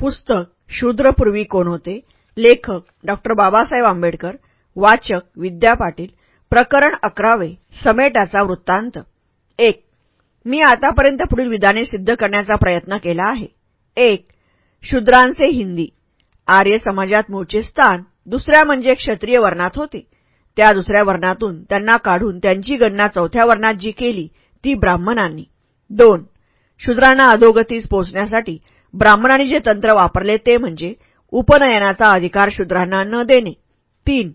पुस्तक शूद्रपूर्वी कोण होते? लेखक डॉक्टर बाबासाहेब आंबेडकर वाचक विद्या पाटील प्रकरण अकरावे समेटाचा वृत्तांत. एक मी आतापर्यंत पुढील विधाने सिद्ध करण्याचा प्रयत्न केला आहे. एक शूद्रांचे हिंदी. आर्य समाजात मूळचे स्थान दुसऱ्या म्हणजे क्षत्रिय वर्णात होते. त्या दुसऱ्या वर्णातून त्यांना काढून त्यांची गणना चौथ्या वर्णात जी केली ती ब्राह्मणांनी. दोन शूद्रांना अधोगतीस पोचण्यासाठी ब्राह्मणांनी जे तंत्र वापरले ते म्हणजे उपनयनाचा अधिकार शूद्रांना न देणे. तीन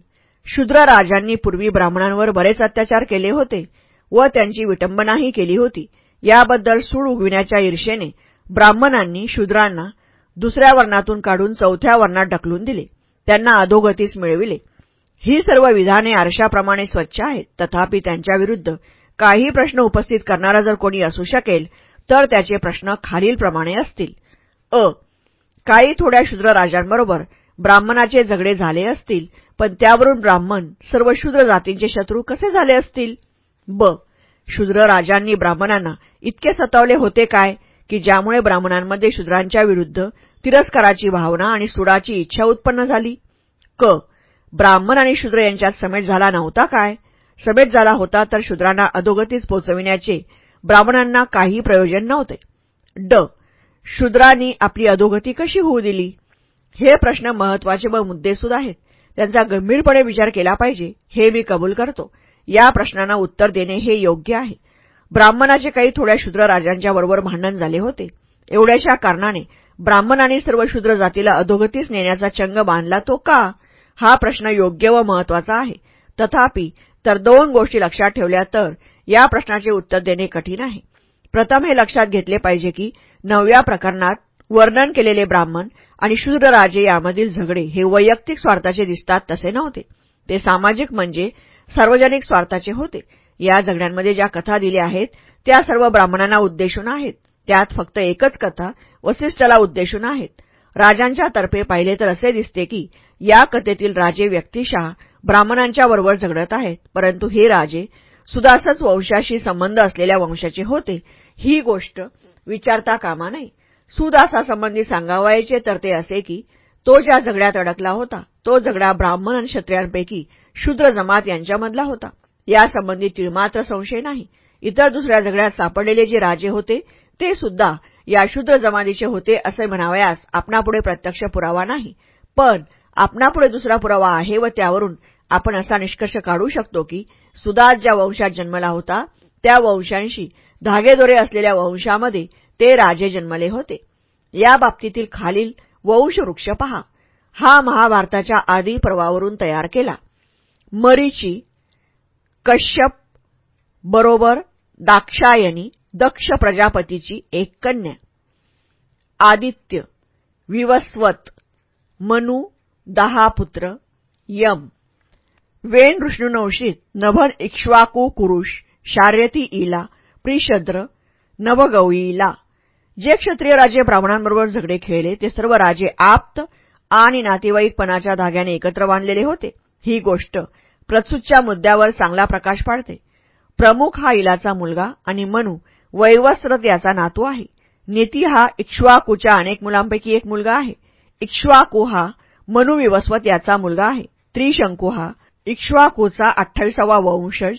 शूद्र राजांनी पूर्वी ब्राह्मणांवर बरेच अत्याचार केले होते व त्यांची विटंबनाही केली होती. याबद्दल सूड उगविण्याच्या ईर्षेने ब्राह्मणांनी शूद्रांना दुसऱ्या वर्णातून काढून चौथ्या वर्णात ढकलून दिले. त्यांना अधोगतीस मिळविले. ही सर्व विधाने आरशाप्रमाणे स्वच्छ आहेत. तथापि त्यांच्याविरुद्ध काही प्रश्न उपस्थित करणारा जर कोणी असू शकेल तर त्याचे प्रश्न खालीलप्रमाणे असतील. अ काही थोड्या शूद्र राजांबरोबर ब्राह्मणाचे झगडे झाले असतील पण त्यावरून ब्राह्मण सर्व शूद्र जातींचे शत्रू कसे झाले असतील? ब शूद्र राजांनी ब्राह्मणांना इतके सतावले होते काय की ज्यामुळे ब्राह्मणांमध्ये शूद्रांच्या विरुद्ध तिरस्काराची भावना आणि सुडाची इच्छा उत्पन्न झाली? क ब्राह्मण आणि शूद्र यांच्यात समेट झाला नव्हता काय? समेट झाला होता तर शूद्रांना अधोगतीस पोचविण्याचे ब्राह्मणांना काही प्रयोजन नव्हते. ड शूद्रांनी आपली अधोगती कशी होऊ दिली? हे प्रश्न महत्त्वाचे व मुद्देसूद आहेत. त्यांचा गंभीरपणे विचार केला पाहिजे हे मी कबूल करतो. या प्रश्नांना उत्तर देणे हे योग्य आहे. ब्राह्मणाचे काही थोड्या शूद्र राजांच्या बरोबर भांडण झाले होते. एवढ्याशा कारणाने ब्राह्मणांनी सर्व शूद्र जातीला अधोगतीस नेण्याचा चंग बांधला तो का? हा प्रश्न योग्य व महत्त्वाचा आहे. तथापि तर दोन गोष्टी लक्षात ठेवल्या तर या प्रश्नाचे उत्तर देणे कठीण आहे. प्रथम हे लक्षात घेतले पाहिजे की नवव्या प्रकरणात वर्णन केलेले ब्राह्मण आणि शूद्र राजे यामधील झगडे हे वैयक्तिक स्वार्थाचे दिसतात तसे नव्हते. ते सामाजिक म्हणजे सार्वजनिक स्वार्थाचे होते. या झगड्यांमध्ये ज्या कथा दिल्या आहेत त्या सर्व ब्राह्मणांना उद्देशून आहेत. त्यात फक्त एकच कथा वसिष्ठाला उद्देशून आहेत. राजांच्या तर्फे पाहिले तर असे दिसते की या कथेतील राजे व्यक्तिशः ब्राह्मणांच्या बरोबर झगडत आहेत. परंतु हे राजे सुदासच वंशाशी संबंध असलेल्या वंशाचे होते. ही गोष्ट विचारता कामा नाही सुदासासंबंधी सांगावायचे तर ते असे की तो ज्या झगड्यात अडकला होता तो झगडा ब्राह्मण आणि क्षत्रियांपैकी शूद्र जमात यांच्यामधला होता. यासंबंधी तिळमात्र संशय नाही. इतर दुसऱ्या झगड्यात सापडलेले जे राजे होते ते सुद्धा या शूद्र जमातीचे होते असे म्हणावयास आपणापुढे प्रत्यक्ष पुरावा नाही. पण आपणापुढे दुसरा पुरावा आहे व त्यावरून आपण असा निष्कर्ष काढू शकतो की सुदास ज्या वंशात जन्मला होता त्या वंशांशी धागेदोरे असलेल्या वंशामध्ये ते राजे जन्मले होते. या बाबतीतील खालील वंशवृक्ष पहा. हा महाभारताच्या आदी पर्वावरून तयार केला. मरीची कश्यप बरोबर दाक्षायनी दक्ष प्रजापतीची एक कन्या. आदित्य विवस्वत मनु दहा पुत्र यम. वेण ऋष्णुनवशीत नभन इक्ष्वाकू कुरुष शार्यती इला प्रिशद्र नवगौईला. जे क्षत्रिय राजे ब्राह्मणांबरोबर झगडे खेळले ते सर्व राजे आप्त आणि नातेवाईकपणाच्या धाग्याने एकत्र बांधलेले होते. ही गोष्ट प्रसूतच्या मुद्द्यावर चांगला प्रकाश पाडते. प्रमुख हा इलाचा मुलगा आणि मनु वैवस्त्रत याचा नातू आहे. नीती हा इक्ष्वाकूच्या अनेक मुलांपैकी एक मुलगा आहे. इक्ष्वाकू हा मनु विवस्वत याचा मुलगा आहे. त्रिशंकू हा इक्ष्वाकूचा अठ्ठावीसावा वंशज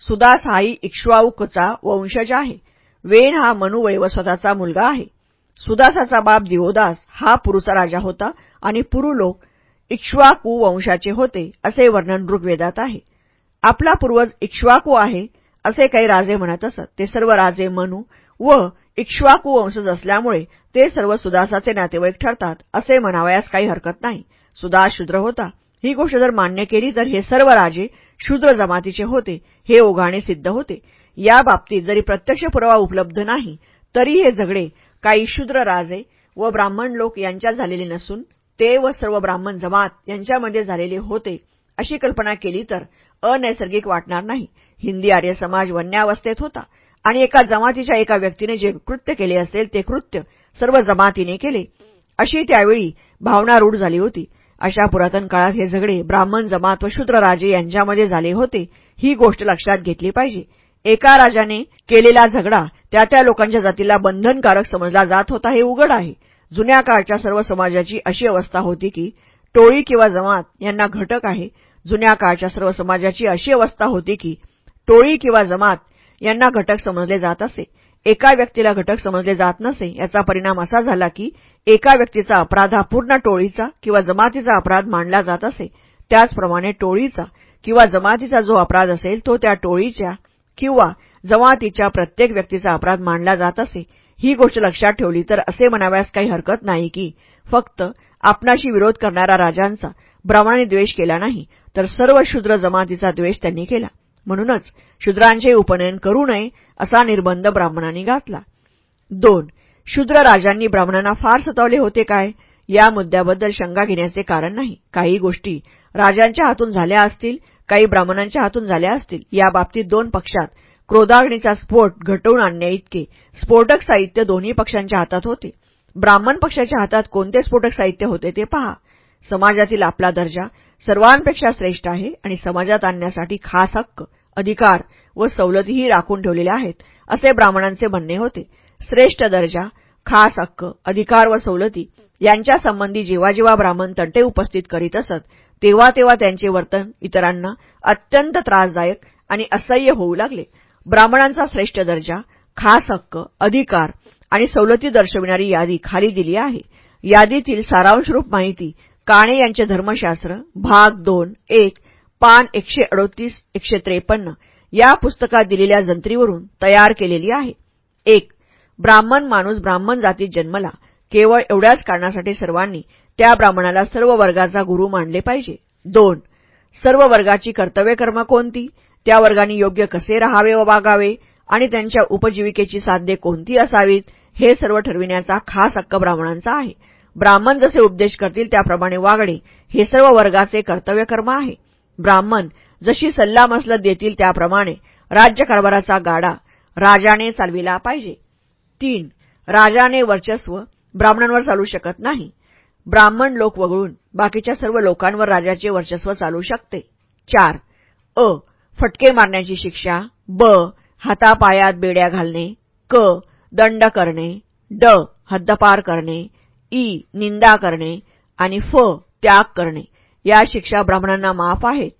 सुदास हाही इक्ष्वाऊकचा वंशज आहे. वेन हा मनुवैवस्वताचा मुलगा आहे. सुदासाचा बाप दिवोदास हा पुरुचा राजा होता आणि पुरु लोक इक्ष्वाकू वंशाचे होते असे वर्णन ऋग्वेदात आहे. आपला पूर्वज इक्ष्वाकू आहे असे काही राजे म्हणत असत. ते सर्व राजे मनू व इक्ष्वाकू वंशज असल्यामुळे ते सर्व सुदासाचे नातेवाईक ठरतात असे म्हणावयास काही हरकत नाही. सुदास शूद्र होता. ही गोष्ट जर मान्य केली तर हे सर्व राजे शूद्र जमातीचे होते. हे ओघाणे सिद्ध होते. याबाबतीत जरी प्रत्यक्ष पुरावा उपलब्ध नाही तरी हे झगडे काही शूद्र राजे व ब्राह्मण लोक यांच्यात झालेले नसून ते व सर्व ब्राह्मण जमात यांच्यामध्ये झालेले होते अशी कल्पना केली तर अनैसर्गिक वाटणार नाही. हिंदी आर्य समाज वन्यावस्थेत होता आणि एका जमातीच्या एका व्यक्तीने जे कृत्य केले असेल ते कृत्य सर्व जमातीने केले. अशी त्यावेळी भावना रूढ झाली होती. अशा पुरातन काळात हे झगडे ब्राह्मण जमात व शूद्र राजे यांच्यामध्ये झाले होते. ही गोष्ट लक्षात घेतली पाहिजे. एका राजाने केलेला झगडा त्या त्या लोकांच्या जातीला बंधनकारक समजला जात होता हे उघड आहे. जुन्या काळच्या सर्व समाजाची अशी अवस्था होती की टोळी किंवा जमात यांना घटक आहे. जुन्या काळच्या सर्व समाजाची अशी अवस्था होती की टोळी किंवा जमात यांना घटक समजले जात असे. एका व्यक्तीला घटक समजले जात नसे याचा परिणाम असा झाला की एका व्यक्तीचा अपराध हा पूर्ण टोळीचा किंवा जमातीचा अपराध मानला जात असे. त्याचप्रमाणे टोळीचा किंवा जमातीचा जो अपराध असेल तो त्या टोळीच्या किंवा जमातीच्या प्रत्येक व्यक्तीचा अपराध मानला जात असे. ही गोष्ट लक्षात ठेवली तर असे म्हणाव्यास काही हरकत नाही की फक्त आपणाशी विरोध करणाऱ्या राजांचा ब्राह्मणांनी द्वेष केला नाही तर सर्व शूद्र जमातीचा द्वेष त्यांनी केला. म्हणूनच शूद्रांचे उपनयन करू नये असा निर्बंध ब्राह्मणांनी घातला. दोन शूद्र राजांनी ब्राह्मणांना फार सतावले होते काय? या मुद्द्याबद्दल शंका घेण्याचे कारण नाही. काही गोष्टी राजांच्या हातून झाल्या असतील काही ब्राह्मणांच्या हातून झाल्या असतील या बाबतीत दोन पक्षात क्रोधाग्नीचा स्फोट घटवून आणण्याइतके स्फोटक साहित्य दोन्ही पक्षांच्या हातात होते. ब्राह्मण पक्षाच्या हातात कोणते स्फोटक साहित्य होते ते पहा. समाजातील आपला दर्जा सर्वांपेक्षा श्रेष्ठ आहे आणि समाजात आणण्यासाठी खास हक्क अधिकार व सवलतीही राखून ठेवलेल्या आहेत असे ब्राह्मणांचे म्हणणे होते. श्रेष्ठ दर्जा खास हक्क अधिकार व सवलती यांच्या संबंधी जेव्हा जेव्हा ब्राह्मण तंटे उपस्थित करीत असत तेव्हा तेव्हा त्यांचे वर्तन इतरांना अत्यंत त्रासदायक आणि असह्य होऊ लागले. ब्राह्मणांचा श्रेष्ठ दर्जा खास हक्क अधिकार आणि सवलती दर्शविणारी यादी खाली दिली आहे. यादीतील सारांशरूप माहिती काणे यांचे धर्मशास्त्र भाग दोन एक पान एकशे अडोतीस एकशे त्रेपन्न या पुस्तकात दिलेल्या जंत्रीवरून तयार केलेली आहे. एक ब्राह्मण माणूस ब्राह्मण जातीत जन्मला. केवळ एवढ्याच कारणासाठी सर्वांनी त्या ब्राह्मणाला सर्व वर्गाचा गुरु मानले पाहिजे. दोन सर्व वर्गाची कर्तव्यकर्म कोणती? त्या वर्गाने योग्य कसे राहावे व वागावे? आणि त्यांच्या उपजीविकेची साध्य कोणती असावीत? हे सर्व ठरविण्याचा खास हक्क ब्राह्मणांचा आहे. ब्राह्मण जसे उपदेश करतील त्याप्रमाणे वागणे हे सर्व वर्गाचे कर्तव्यकर्म आहे. ब्राह्मण जशी सल्लामसलत देतील त्याप्रमाणे राज्यकारभाराचा गाडा राजाने चालविला पाहिजे. तीन राजाने वर्चस्व ब्राह्मणांवर चालू शकत नाही. ब्राह्मण लोक वगळून बाकीच्या सर्व लोकांवर राजाचे वर्चस्व चालू शकते. चार अ फटके मारण्याची शिक्षा. ब हातापायात बेड्या घालणे. क दंड करणे. ड हद्दपार करणे. ई निंदा करणे. आणि फ त्याग करणे. या शिक्षा ब्राह्मणांना माफ आहेत.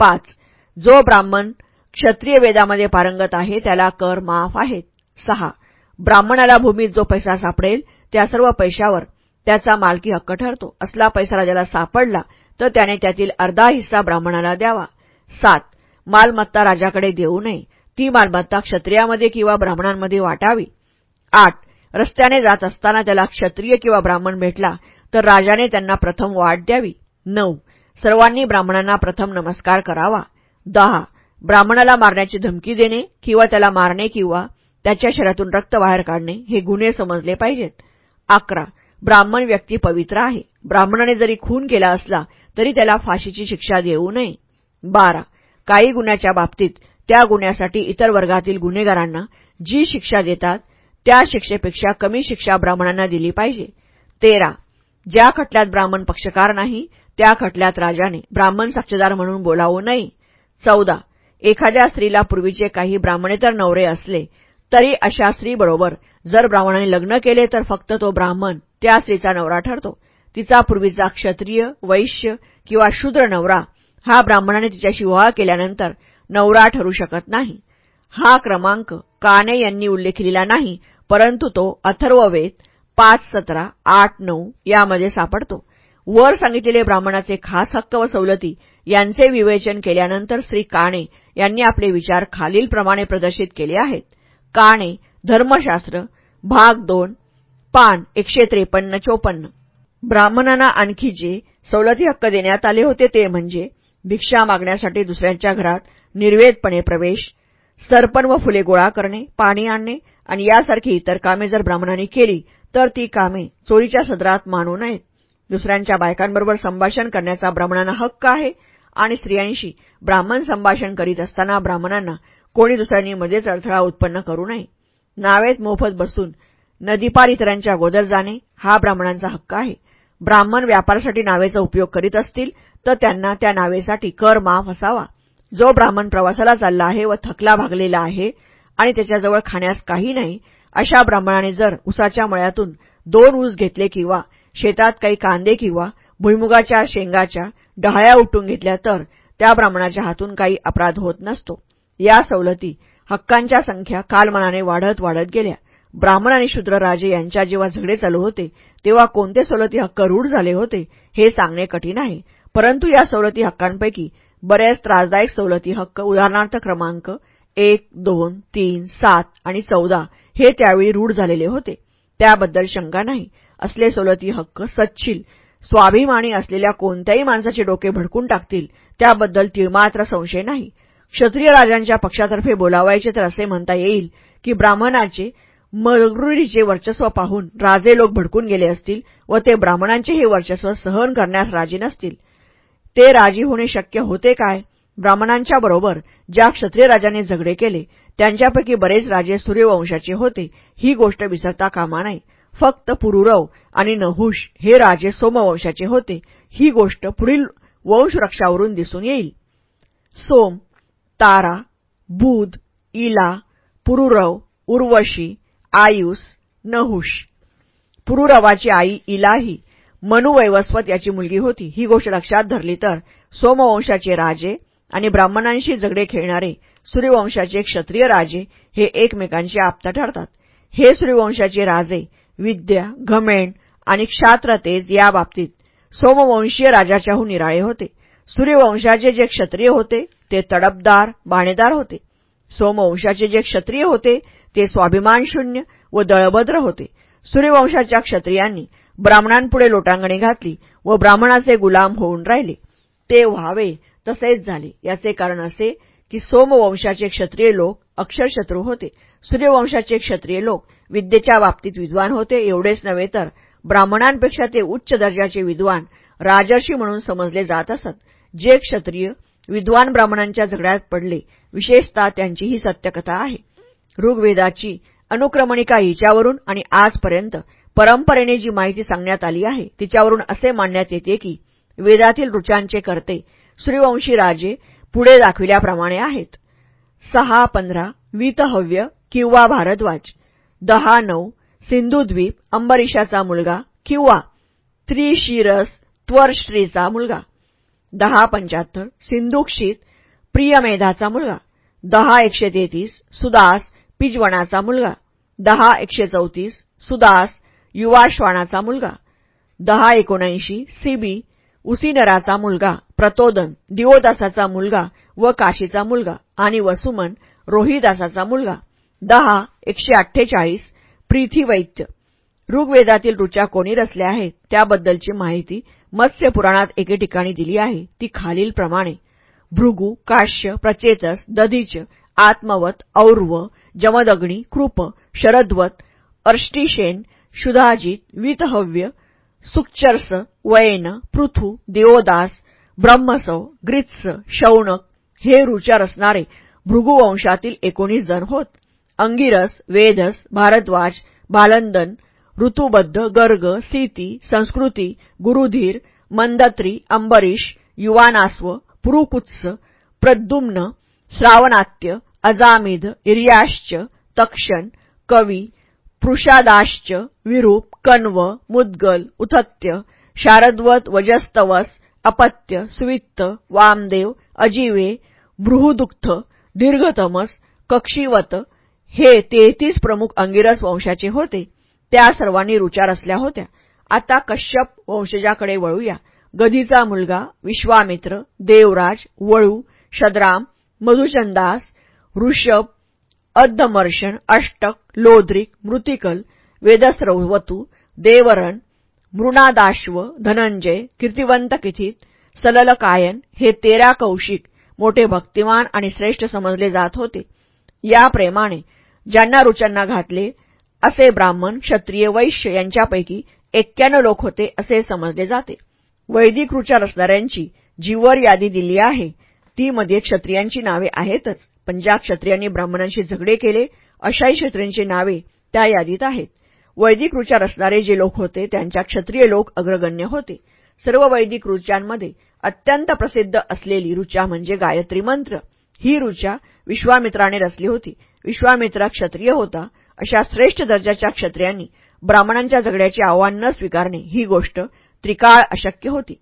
पाच जो ब्राह्मण क्षत्रिय वेदामध्ये पारंगत आहे त्याला कर माफ आहेत. सहा ब्राह्मणाला भूमीत जो पैसा सापडेल त्या सर्व पैशावर त्याचा मालकी हक्क ठरतो. असला पैसा राजाला सापडला तर त्याने त्यातील अर्धा हिस्सा ब्राह्मणाला द्यावा. सात मालमत्ता राजाकडे देऊ नये. ती मालमत्ता क्षत्रियामध्ये किंवा ब्राह्मणांमध्ये वाटावी. आठ रस्त्याने जात असताना त्याला क्षत्रिय किंवा ब्राह्मण भेटला तर राजाने त्यांना प्रथम वाट द्यावी. नऊ सर्वांनी ब्राह्मणांना प्रथम नमस्कार करावा. दहा ब्राह्मणाला मारण्याची धमकी देणे किंवा त्याला मारणे किंवा त्याच्या शरीरातून रक्त बाहेर काढणे हे गुन्हे समजले पाहिजेत. अकरा ब्राह्मण व्यक्ती पवित्र आहे. ब्राह्मणाने जरी खून केला असला तरी त्याला फाशीची शिक्षा देऊ नये. बारा. काही गुन्ह्याच्या बाबतीत त्या गुन्ह्यासाठी इतर वर्गातील गुन्हेगारांना जी शिक्षा देतात त्या शिक्षेपेक्षा कमी शिक्षा ब्राह्मणांना दिली पाहिजे. तेरा. ज्या खटल्यात ब्राह्मण पक्षकार नाही त्या खटल्यात राजाने ब्राह्मण साक्षीदार म्हणून बोलावू नये. चौदा. एखाद्या स्त्रीला पूर्वीचे काही ब्राह्मणेतर नवरे असले तरी अशा स्त्रीबरोबर जर ब्राह्मणाने लग्न केले तर फक्त तो ब्राह्मण. त्या स्त्रीचा नवरा ठरतो. तिचा पूर्वीचा क्षत्रिय वैश्य किंवा शूद्र नवरा हा ब्राह्मणाने तिच्याशी विवाह केल्यानंतर नवरा ठरू शकत नाही. हा क्रमांक काने यांनी उल्लेखलेला नाही परंतु तो अथर्ववेद पाच सतरा आठ नऊ यामध्ये सापडतो. वर सांगितलेले ब्राह्मणाचे खास हक्क व सवलती यांचे विवेचन केल्यानंतर श्री काणे यांनी आपले विचार खालीलप्रमाणे प्रदर्शित केले आहेत. काणे धर्मशास्त्र भाग दोन पान एकशे त्रेपन्न चोपन्न. ब्राह्मणांना आणखी जे सवलती हक्क देण्यात आले होते ते म्हणजे भिक्षा मागण्यासाठी दुसऱ्यांच्या घरात निर्वेदपणे प्रवेश सरपण व फुले गोळा करणे पाणी आणणे आणि यासारखी इतर कामे जर ब्राह्मणांनी केली तर ती कामे चोरीच्या सदरात मानू नयेत. दुसऱ्यांच्या बायकांबरोबर संभाषण करण्याचा ब्राह्मणांना हक्क आहे आणि स्त्रियांशी ब्राह्मण संभाषण करीत असताना ब्राह्मणांना कोणी दुसऱ्यांनी मध्येच अडथळा उत्पन्न करू नये. नावेत मोफत बसून नदीपार इतरांच्या गोदर जाणे हा ब्राह्मणांचा हक्क आहे. ब्राह्मण व्यापारासाठी नावेचा उपयोग करीत असतील तर त्यांना त्या नावेसाठी कर माफ असावा. जो ब्राह्मण प्रवासाला चालला आहे व थकला भागलेला आहे आणि त्याच्याजवळ खाण्यास काही नाही अशा ब्राह्मणाने जर उसाच्या मळ्यातून दोन ऊस घेतले किंवा शेतात काही कांदे किंवा भुईमुगाच्या शेंगाच्या डहाळ्या उठून घेतल्या तर त्या ब्राह्मणाच्या हातून काही अपराध होत नसतो. या सवलती हक्कांच्या संख्या कालमानाने वाढत वाढत गेल्या. ब्राह्मण आणि शूद्र राजे यांच्या जेव्हा झगडे चालू होते तेव्हा कोणते सवलती हक्क रूढ झाले होते हे सांगणे कठीण आहे. परंतु या सवलती हक्कांपैकी बऱ्याच त्रासदायक सवलती हक्क उदाहरणार्थ क्रमांक एक दोन तीन सात आणि चौदा हे त्यावेळी रूढ झालेले होते. त्याबद्दल शंका नाही. असले सवलती हक्क सच्छील स्वाभिमानी असलेल्या कोणत्याही माणसाचे डोके भडकून टाकतील त्याबद्दल तिळमात्र संशय नाही. क्षत्रिय राजांच्या पक्षातर्फे बोलावायचे तर असे म्हणता येईल की ब्राह्मणाचे मरुरीचे वर्चस्व पाहून राजे लोक भडकून गेले असतील व ते ब्राह्मणांचे हे वर्चस्व सहन करण्यास राजी नसतील. ते राजी होणे शक्य होते काय? ब्राह्मणांच्या बरोबर ज्या क्षत्रिय राजाने झगडे केले त्यांच्यापैकी बरेच राजे सूर्यवंशाचे होते. ही गोष्ट विसरता कामा नाही फक्त पुरुरव आणि नहुष हे राजे सोमवंशाचे होते. ही गोष्ट पुढील वंशवृक्षावरून दिसून येईल. सोम तारा बुध इला पुरुरव उर्वशी आयुष नहुष. पुरुरवाची आई इलाही मनुवैवस्वत याची मुलगी होती. ही गोष्ट लक्षात धरली तर सोमवंशाचे राजे आणि ब्राह्मणांशी झगडे खेळणारे सूर्यवंशाचे क्षत्रिय राजे हे एकमेकांचे आपता ठरतात. हे सूर्यवंशाचे राजे विद्या घमेण आणि क्षात्रतेज या बाबतीत सोमवंशीय राजाच्याहून निराळे होते. सूर्यवंशाचे जे क्षत्रिय होते ते तडपदार बाणेदार होते. सोमवंशाचे जे क्षत्रिय होते ते स्वाभिमानशून्य व दळभद्र होते. सूर्यवंशाच्या क्षत्रियांनी ब्राह्मणांपुढे लोटांगणी घातली व ब्राह्मणाचे गुलाम होऊन राहिले. ते व्हावे तसेच झाले. याचे कारण असे की सोमवंशाचे क्षत्रिय लोक अक्षरशत्रू होते. सूर्यवंशाचे क्षत्रिय लोक विद्येच्या बाबतीत विद्वान होते एवढेच नव्हे तर ब्राह्मणांपेक्षा ते उच्च दर्जाचे विद्वान राजर्षी म्हणून समजले जात असत. जे क्षत्रिय विद्वान ब्राह्मणांच्या झगड्यात पडले विशेषतः त्यांची ही सत्यकथा आहे. ऋग्वेदाची अनुक्रमणिका हिच्यावरून आणि आजपर्यंत परंपरेने जी माहिती सांगण्यात आली आहे तिच्यावरून असे मानण्यात येते की वेदातील ऋचांचे करते सूर्यवंशी राजे पुढे दाखविल्याप्रमाणे आहेत. सहा पंधरा वीतहव्य किंवा भारद्वाज दहा नऊ सिंधुद्वीप अंबरीशाचा मुलगा किंवा त्रिशिरस त्वरश्रीचा मुलगा दहा पंच्याहत्तर सिंधुक्षित प्रियमेधाचा मुलगा दहा एकशे तेहतीस सुदास पिजवणाचा मुलगा. दहा एकशे चौतीस सुदास युवाश्वानाचा मुलगा. दहा एकोणऐंशी सीबी उसिनराचा मुलगा प्रतोदन दिवोदासाचा मुलगा व काशीचा मुलगा आणि वसुमन रोहिदासाचा मुलगा. दहा एकशे अठ्ठेचाळीस प्रिथिवैत्य ऋग्वेदातील ऋचा कोणी रचल्या आहेत? त्याबद्दलची माहिती मत्स्य पुराणात एके ठिकाणी दिली आहे. ती खालीलप्रमाणे. भृगू काश्य प्रचेतस दधीच आत्मवत और्व जमदग्नी कृप शरद्वत अर्ष्टिशेन शुधाजित वितहव्य सुक्चर्स वयन पृथु दिओदास ब्रह्मसव ग्रित्स शौनक हे रुचार असणारे भृगुवंशातील एकोणीस जण होत. अंगिरस वेदस भारद्वाज भालंदन ऋतुबद्ध गर्ग सीती संस्कृती गुरुधीर मंदत्री अंबरीश युवानास्व पुरुकुत्स प्रद्युम्न श्रावणात्य अजामिद इर्याश्च तक्षण कवी पृषादाश्च विरूप कण्व मुद्गल उथत्य शारद्वत वजस्तवस अपत्य सुवित्त वामदेव अजिवे बृहुदुग्ध दीर्घतमस कक्षीवत हे तेहतीस प्रमुख अंगिरस वंशाचे होते. त्या सर्वांनी रुचार असल्या होत्या. आता कश्यप वंशजाकडे वळूया. गदीचा मुलगा विश्वामित्र देवराज वळू शद्राम मधुचंदास ऋषभ अद्दमर्शन अष्टक लोद्रिक मृतिकल वेदस्रवतू देवरण मृणादाश्व धनंजय कीर्तिवंत किथित सललकायन हे तेरा कौशिक मोठे भक्तिमान आणि श्रेष्ठ समजले जात होते. या प्रेमाने ज्यांना रुचांना घातले असे ब्राह्मण क्षत्रिय वैश्य यांच्यापैकी एक्क्याण्णव लोक होते असे समजले जाते. वैदिक रुचार असणाऱ्यांची जीवर यादी दिली आहे. ती मध्ये क्षत्रियांची नावे आहेतच. पण ज्या क्षत्रियांनी ब्राह्मणांशी झगडे केले अशाही क्षत्रियांची नावे त्या यादीत आहेत. वैदिक रुचार असणारे जे लोक होते त्यांच्या क्षत्रिय लोक अग्रगण्य होते. सर्व वैदिक रुचांमध्ये अत्यंत प्रसिद्ध असलेली रुचा म्हणजे गायत्री मंत्र. ही रुचा विश्वामित्राने रचली होती. विश्वामित्रा क्षत्रिय होता अशा श्रेष्ठ दर्जाच्या क्षत्रियांनी ब्राह्मणांच्या झगड्याचे आव्हान न स्वीकारणे ही गोष्ट त्रिकाळ अशक्य होती.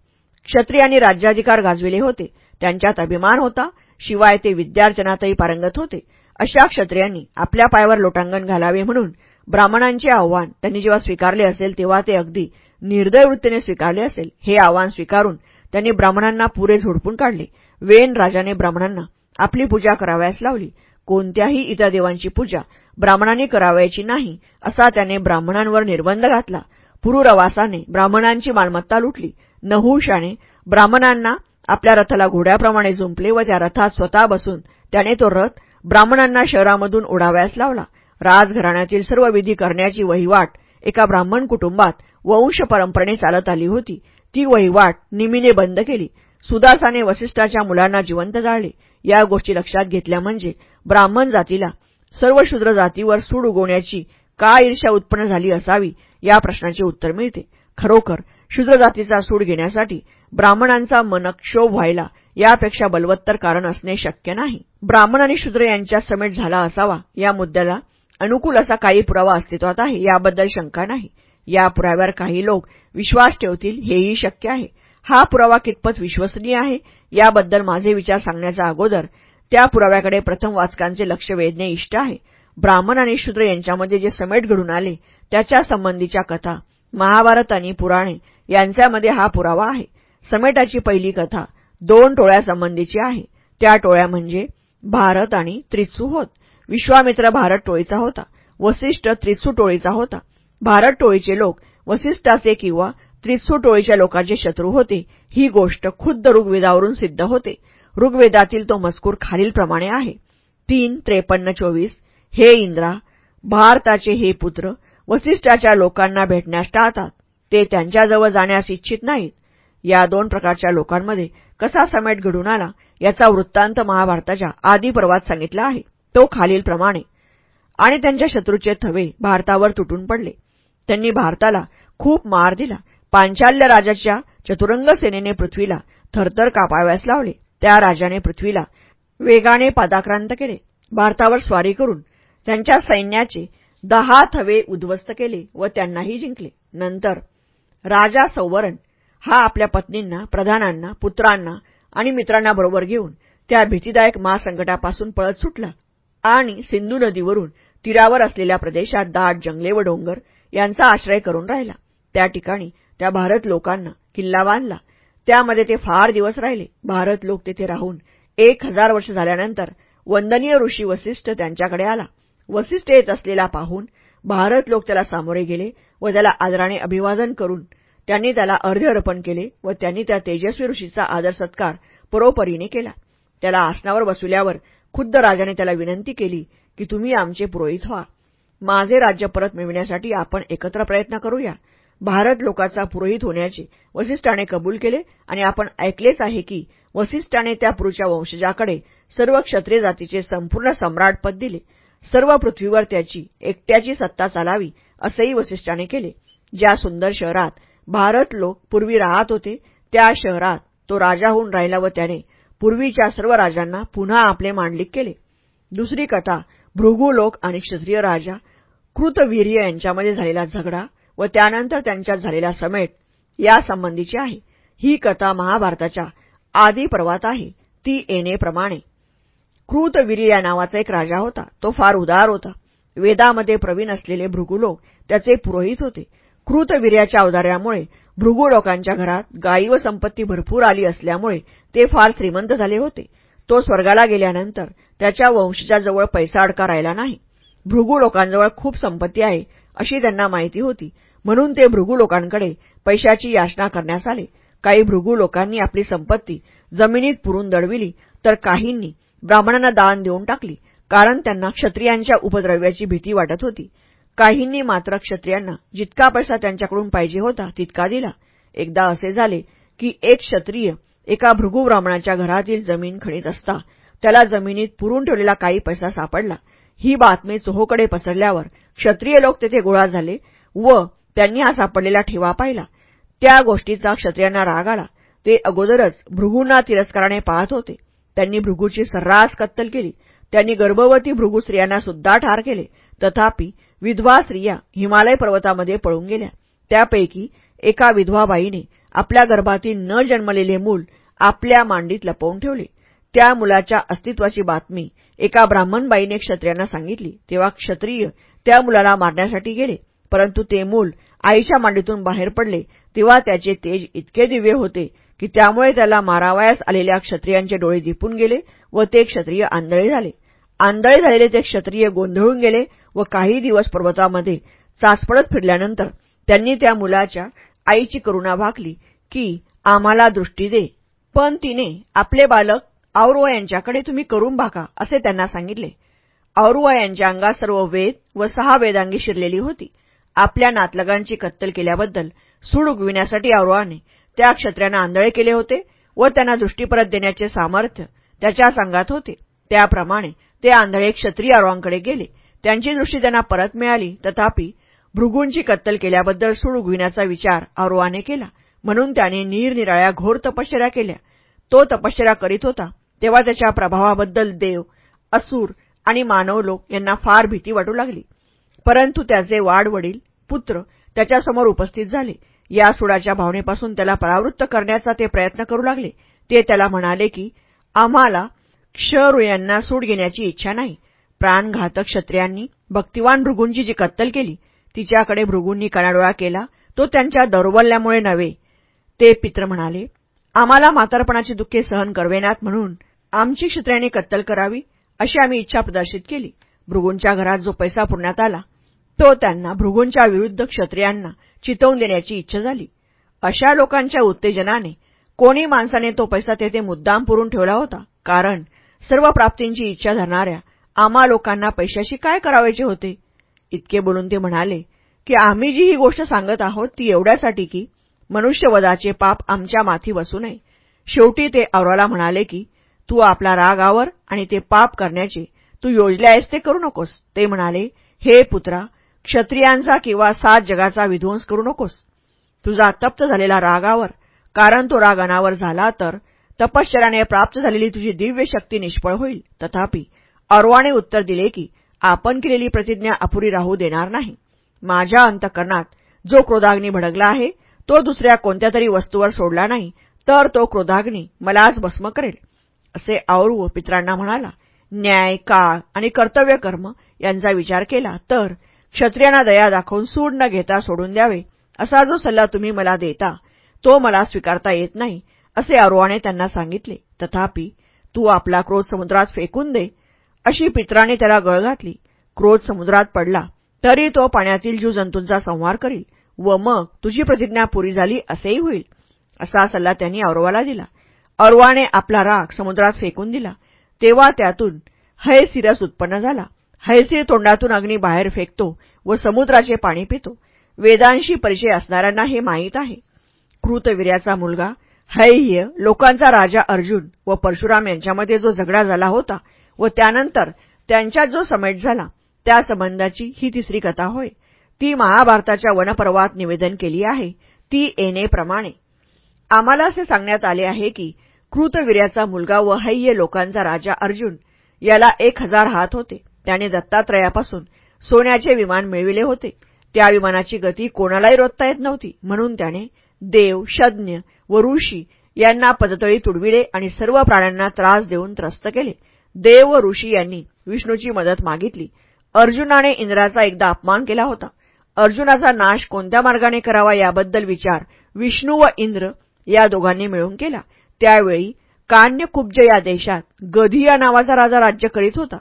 क्षत्रियांनी राज्याधिकार गाजविले होते. त्यांच्यात अभिमान होता. शिवाय ते विद्यार्जनातही पारंगत होते. अशा क्षत्रियांनी आपल्या पायावर लोटांगण घालावे म्हणून ब्राह्मणांचे आव्हान त्यांनी जेव्हा स्वीकारले असेल तेव्हा ते अगदी निर्दय वृत्तीने स्वीकारले असेल हे आव्हान स्वीकारून त्यांनी ब्राह्मणांना पुरे झोडपून काढले. वेन राजाने ब्राह्मणांना आपली पूजा करावयास लावली. कोणत्याही इतर देवांची पूजा ब्राह्मणांनी करावयाची नाही असा त्याने ब्राह्मणांवर निर्बंध घातला. पुरुरवासाने ब्राह्मणांची मालमत्ता लुटली. नहुशाने ब्राह्मणांना आपल्या रथाला घोड्याप्रमाणे जुंपले व त्या रथात स्वतः बसून त्याने तो रथ ब्राह्मणांना शहरामधून उडावयास लावला. राजघराण्यातील सर्व विधी करण्याची वहिवाट एका ब्राह्मण कुटुंबात वंश परंपरेने चालत आली होती. ती वहिवाट निमीने बंद केली. सुदासाने वसिष्ठाच्या मुलांना जिवंत जाळले. या गोष्टी लक्षात घेतल्या म्हणजे ब्राह्मण जातीला सर्व शूद्र जातीवर सूड उगवण्याची का ईर्ष्या उत्पन्न झाली असावी या प्रश्नाचे उत्तर मिळते. खरोखर शूद्र जातीचा सूड घेण्यासाठी ब्राह्मणांचा मनक्षोभ व्हायला यापेक्षा बलवत्तर कारण असणे शक्य नाही. ब्राह्मण आणि शूद्र यांच्या समेट झाला असावा या मुद्द्याला अनुकूल असा काही पुरावा अस्तित्वात आहे याबद्दल शंका नाही. या पुराव्यावर काही लोक विश्वास ठेवतील हेही शक्य आहे. हा पुरावा कितपत विश्वसनीय आहे याबद्दल माझे विचार सांगण्याचा अगोदर त्या पुराव्याकडे प्रथम वाचकांचे लक्ष वेधणे इष्ट आहे. ब्राह्मण आणि शूद्र यांच्यामध्ये जे समेट घडून आले त्याच्या संबंधीच्या कथा महाभारत आणि पुराणे यांच्यामध्ये हा पुरावा आहे. समेटाची पहिली कथा दोन टोळ्यासंबंधीची आहे. त्या टोळ्या म्हणजे भारत आणि त्रिसू होत विश्वामित्र भारत टोळीचा होता. वसिष्ठ त्रिसू टोळीचा होता. भारत टोळीचे लोक वसिष्ठाचे किंवा त्रिसू टोळीच्या लोकांचे शत्रू होते. ही गोष्ट खुद्द ऋग्वेदावरून सिद्ध होते. ऋग्वेदातील तो मजकूर खालीलप्रमाणे आहे. तीन त्रेपन्न चोवीस हे इंद्रा भारताचे हे पुत्र वसिष्ठाच्या लोकांना भेटण्यास टाळतात. ते त्यांच्याजवळ जाण्यास इच्छित नाहीत. या दोन प्रकारच्या लोकांमध्ये कसा समेट घडून आला याचा वृत्तांत महाभारताच्या आदी पर्वात सांगितला आहे. तो खालीलप्रमाणे. आणि त्यांच्या शत्रूचे थवे भारतावर तुटून पडले. त्यांनी भारताला खूप मार दिला. पांचाल्य राजाच्या चतुरंग सेनेने पृथ्वीला थरथर कापाव्यास लावले. त्या राजाने पृथ्वीला वेगाने पादाक्रांत केले. भारतावर स्वारी करून त्यांच्या सैन्याचे दहा थवे उद्ध्वस्त केले व त्यांनाही जिंकले. नंतर राजा सौवरण हा आपल्या पत्नींना प्रधानांना पुत्रांना आणि मित्रांना बरोबर घेऊन त्या भीतीदायक महासंकटापासून पळत सुटला. आणि सिंधू नदीवरून तीरावर असलेल्या प्रदेशात दाट जंगले व डोंगर यांचा आश्रय करून राहिला. त्या ठिकाणी त्या भारत लोकांना किल्ला बांधला. त्यामध्ये ते फार दिवस राहिले. भारत लोक तेथे राहून एक हजार वर्ष झाल्यानंतर वंदनीय ऋषी वसिष्ठ त्यांच्याकडे आला. वसिष्ठ येत असलेला पाहून भारत लोक त्याला सामोरे गेले व त्याला आदराने अभिवादन करून त्यांनी त्याला अर्ध्य अर्पण केले व त्यांनी त्या तेजस्वी ऋषीचा आदर सत्कार परोपरीने केला. त्याला आसनावर बसविल्यावर खुद्द राजाने त्याला विनंती केली की तुम्ही आमचे पुरोहित व्हा. माझे राज्य परत मिळविण्यासाठी आपण एकत्र प्रयत्न करूया. भारत लोकाचा पुरोहित होण्याचे वसिष्ठाने कबूल केले आणि आपण ऐकलेच आहे की वसिष्ठाने त्या पुरुच्या वंशजाकडे सर्व क्षत्रिय जातीचे संपूर्ण सम्राटपद दिले. सर्व पृथ्वीवर त्याची एकट्याची सत्ता चालावी असेही वसिष्ठाने केले. ज्या सुंदर शहरात भारत लोक पूर्वी राहत होते त्या शहरात तो राजा होऊन राहिला व त्याने पूर्वीच्या सर्व राजांना पुन्हा आपले मांडलिक केले. दुसरी कथा भृगू लोक आणि क्षत्रिय राजा कृतवीर्य यांच्यामध्ये झालेला झगडा व त्यानंतर त्यांच्यात झालेला समेट यासंबंधीची आहे. ही कथा महाभारताच्या आदी पर्वात आहे. ती येणेप्रमाणे कृतवीर्य या नावाचा एक राजा होता. तो फार उदार होता. वेदामध्ये प्रवीण असलेले भृगुलोक त्याचे पुरोहित होते. कृतवीर्याच्या अवधार्यामुळे भृगू लोकांच्या घरात गायी व संपत्ती भरपूर आली असल्यामुळे ते फार श्रीमंत झाले होते. तो स्वर्गाला गेल्यानंतर त्याच्या वंशजाजवळ पैसा अडका राहिला नाही. भृगू लोकांजवळ खूप संपत्ती आहे अशी त्यांना माहिती होती. म्हणून ते भृगू लोकांकडे पैशाची याचना करण्यास आले. काही भृगू लोकांनी आपली संपत्ती जमिनीत पुरून दडविली तर काहींनी ब्राह्मणांना दान देऊन टाकली कारण त्यांना क्षत्रियांच्या उपद्रव्याची भीती वाटत होती. काहींनी मात्र क्षत्रियांना जितका पैसा त्यांच्याकडून पाहिजे होता तितका दिला. एकदा असे झाले की एक क्षत्रिय एका भृगू ब्राह्मणाच्या घरातील जमीन खणीत असता. त्याला जमिनीत पुरून ठेवलेला काही पैसा सापडला. ही बातमी चोहोकडे पसरल्यावर क्षत्रिय लोक तेथे गोळा झाले व त्यांनी हा सापडलेला ठेवा पाहिला. त्या गोष्टीचा क्षत्रियांना राग आला. ते अगोदरच भृगूंना तिरस्काराने पाहत होते. त्यांनी भृगूची सर्रास कत्तल केली. त्यांनी गर्भवती भृगू स्त्रियांना सुद्धा ठार केले. तथापि विधवा स्त्रिया हिमालय पर्वतामध्ये पळून गेल्या. त्यापैकी एका विधवा बाईने आपल्या गर्भातील न जन्मलेले मूल आपल्या मांडीत लपवून ठेवले. त्या मुलाच्या अस्तित्वाची बातमी एका ब्राह्मणबाईने क्षत्रियांना सांगितली. तेव्हा क्षत्रिय त्या मुलाला मारण्यासाठी गेले परंतु ते मूल आईच्या मांडीतून बाहेर पडले. तेव्हा त्याचे तेज इतके दिव्य होते की त्यामुळे त्याला मारावयास आलेल्या क्षत्रियांचे डोळे दिपून गेले व ते क्षत्रिय आंधळे झाले. आंधळे झालेले ते क्षत्रिय गोंधळून गेले व काही दिवस पर्वतामध्ये चाचपडत फिरल्यानंतर त्यांनी त्या मुलाच्या आईची करुणा भागली की आम्हाला दृष्टी दे. पण तिने आपले बालक औरवा यांच्याकडे तुम्ही करून भाका असे त्यांना सांगितले. औरवा यांच्या अंगात सर्व वेद व सहा वेदांगी शिरलेली होती. आपल्या नातलगांची कत्तल केल्याबद्दल सूड उगविण्यासाठी औरवाने त्या क्षत्र्यांना आंधळे केले होते व त्यांना दृष्टी परत देण्याचे सामर्थ्य त्याच्या संघात होते. त्याप्रमाणे ते आंधळे क्षत्रिय औरवांकडे गेले. त्यांची दृष्टी त्यांना परत मिळाली. तथापि भृगूंची कत्तल केल्याबद्दल सूड विचार औरवाने केला. म्हणून त्याने निरनिराळ्या घोर तपश्चर्या केल्या. तो तपश्चर्या करीत होता. तेव्हा त्याच्या प्रभावाबद्दल देव असुर आणि मानव लोक यांना फार भीती वाटू लागली. परंतु त्याचे वाडवडील पुत्र त्याच्यासमोर उपस्थित झाले. या सुडाच्या भावनेपासून त्याला परावृत्त करण्याचा ते प्रयत्न करू लागले. ते त्याला म्हणाले की आम्हाला क्षरुयांना सूड घेण्याची इच्छा नाही. प्राणघातक क्षत्रियांनी भक्तिवान भृगूंची जी कत्तल केली तिच्याकडे भृगूंनी कणाडोळा केला तो त्यांच्या दौर्बल्यामुळे नव्हे. ते पित्र म्हणाले आम्हाला म्हातारपणाची दुःखे सहन करवेनात म्हणून आमची क्षत्रियांनी कत्तल करावी अशी आम्ही इच्छा प्रदर्शित केली. भृगूंच्या घरात जो पैसा पुरण्यात आला तो त्यांना भृगूंच्या विरुद्ध क्षत्रियांना चितवून देण्याची इच्छा झाली. अशा लोकांच्या उत्तेजनाने कोणी माणसाने तो पैसा तेथे मुद्दाम पुरून ठेवला होता कारण सर्व प्राप्तींची इच्छा धरणाऱ्या आम्हा लोकांना पैशाशी काय करावायचे होते? इतके बोलून ते म्हणाले की आम्ही जी ही गोष्ट सांगत आहोत ती एवढ्यासाठी की मनुष्यवधाचे पाप आमच्या माथी बसू नये. शेवटी ते औराला म्हणाले की तू आपला राग आवर आणि ते पाप करण्याचे तू योजले आहेस ते करू नकोस. ते म्हणाले हे पुत्रा क्षत्रियांचा किंवा सात जगाचा विध्वंस करू नकोस. तुझा तप्त झालेला रागावर कारण तो राग अनावर झाला तर तपश्चर्याने प्राप्त झालेली तुझी दिव्य शक्ती निष्फळ होईल. तथापि अरवाने उत्तर दिले की आपण केलेली प्रतिज्ञा अपुरी राहू देणार नाही. माझ्या अंतकरणात जो क्रोधाग्नी भडकला आहे तो दुसऱ्या कोणत्या तरी वस्तूवर सोडला नाही तर तो क्रोधाग्नी मलाच भस्म करेल असे औरव पित्रांना म्हणाला. न्याय काळ आणि कर्तव्य कर्म यांचा विचार केला तर क्षत्रियांना दया दाखवून सूड न घेता सोडून द्यावे असा जो सल्ला तुम्ही मला देता तो मला स्वीकारता येत नाही असे औरवाने त्यांना सांगितले. तथापि तू आपला क्रोध समुद्रात फेकून दे अशी पित्राने त्याला गळ घातली. क्रोध समुद्रात पडला. तरी तो पाण्यातील जीवजंतूंचा संहार करील व मग तुझी प्रतिज्ञा पुरी झाली असेही होईल. असा सल्ला त्यांनी औरवाला दिला. औरवाने आपला राग समुद्रात फेकून दिला. तेव्हा त्यातून हयसिरस उत्पन्न झाला. हैसीर तोंडातून अग्नी बाहेर फेकतो व समुद्राचे पाणी पितो. वेदांशी परिचय असणाऱ्यांना हे माहीत आहे. कृतवीर्याचा मुलगा हैह्य लोकांचा राजा अर्जुन व परशुराम यांच्यामध्ये जो झगडा झाला होता व त्यानंतर त्यांच्यात जो समेट झाला त्या संबंधाची ही तिसरी कथा होय. ती महाभारताच्या वनपर्वात निवेदन केली आहे. ती येणेप्रमाणे आम्हाला असे सांगण्यात आले आहे की कृतवीर्याचा मुलगा व हैय्य लोकांचा राजा अर्जुन याला एक हजार हात होते. त्याने दत्तात्रयापासून सोन्याचे विमान मिळविले होते. त्या विमानाची गती कोणालाही रोखता येत नव्हती. म्हणून त्याने देव शज्ञ व ऋषी यांना पदतळी तुडविले आणि सर्व प्राण्यांना त्रास देऊन त्रस्त केले. देव व ऋषी यांनी विष्णूची मदत मागितली. अर्जुनाने इंद्राचा एकदा अपमान केला होता. अर्जुनाचा नाश कोणत्या मार्गाने करावा याबद्दल विचार विष्णू व इंद्र या दोघांनी मिळून केला. त्यावेळी कान्यकुब्ज या देशात गधी या नावाचा राजा राज्य करीत होता.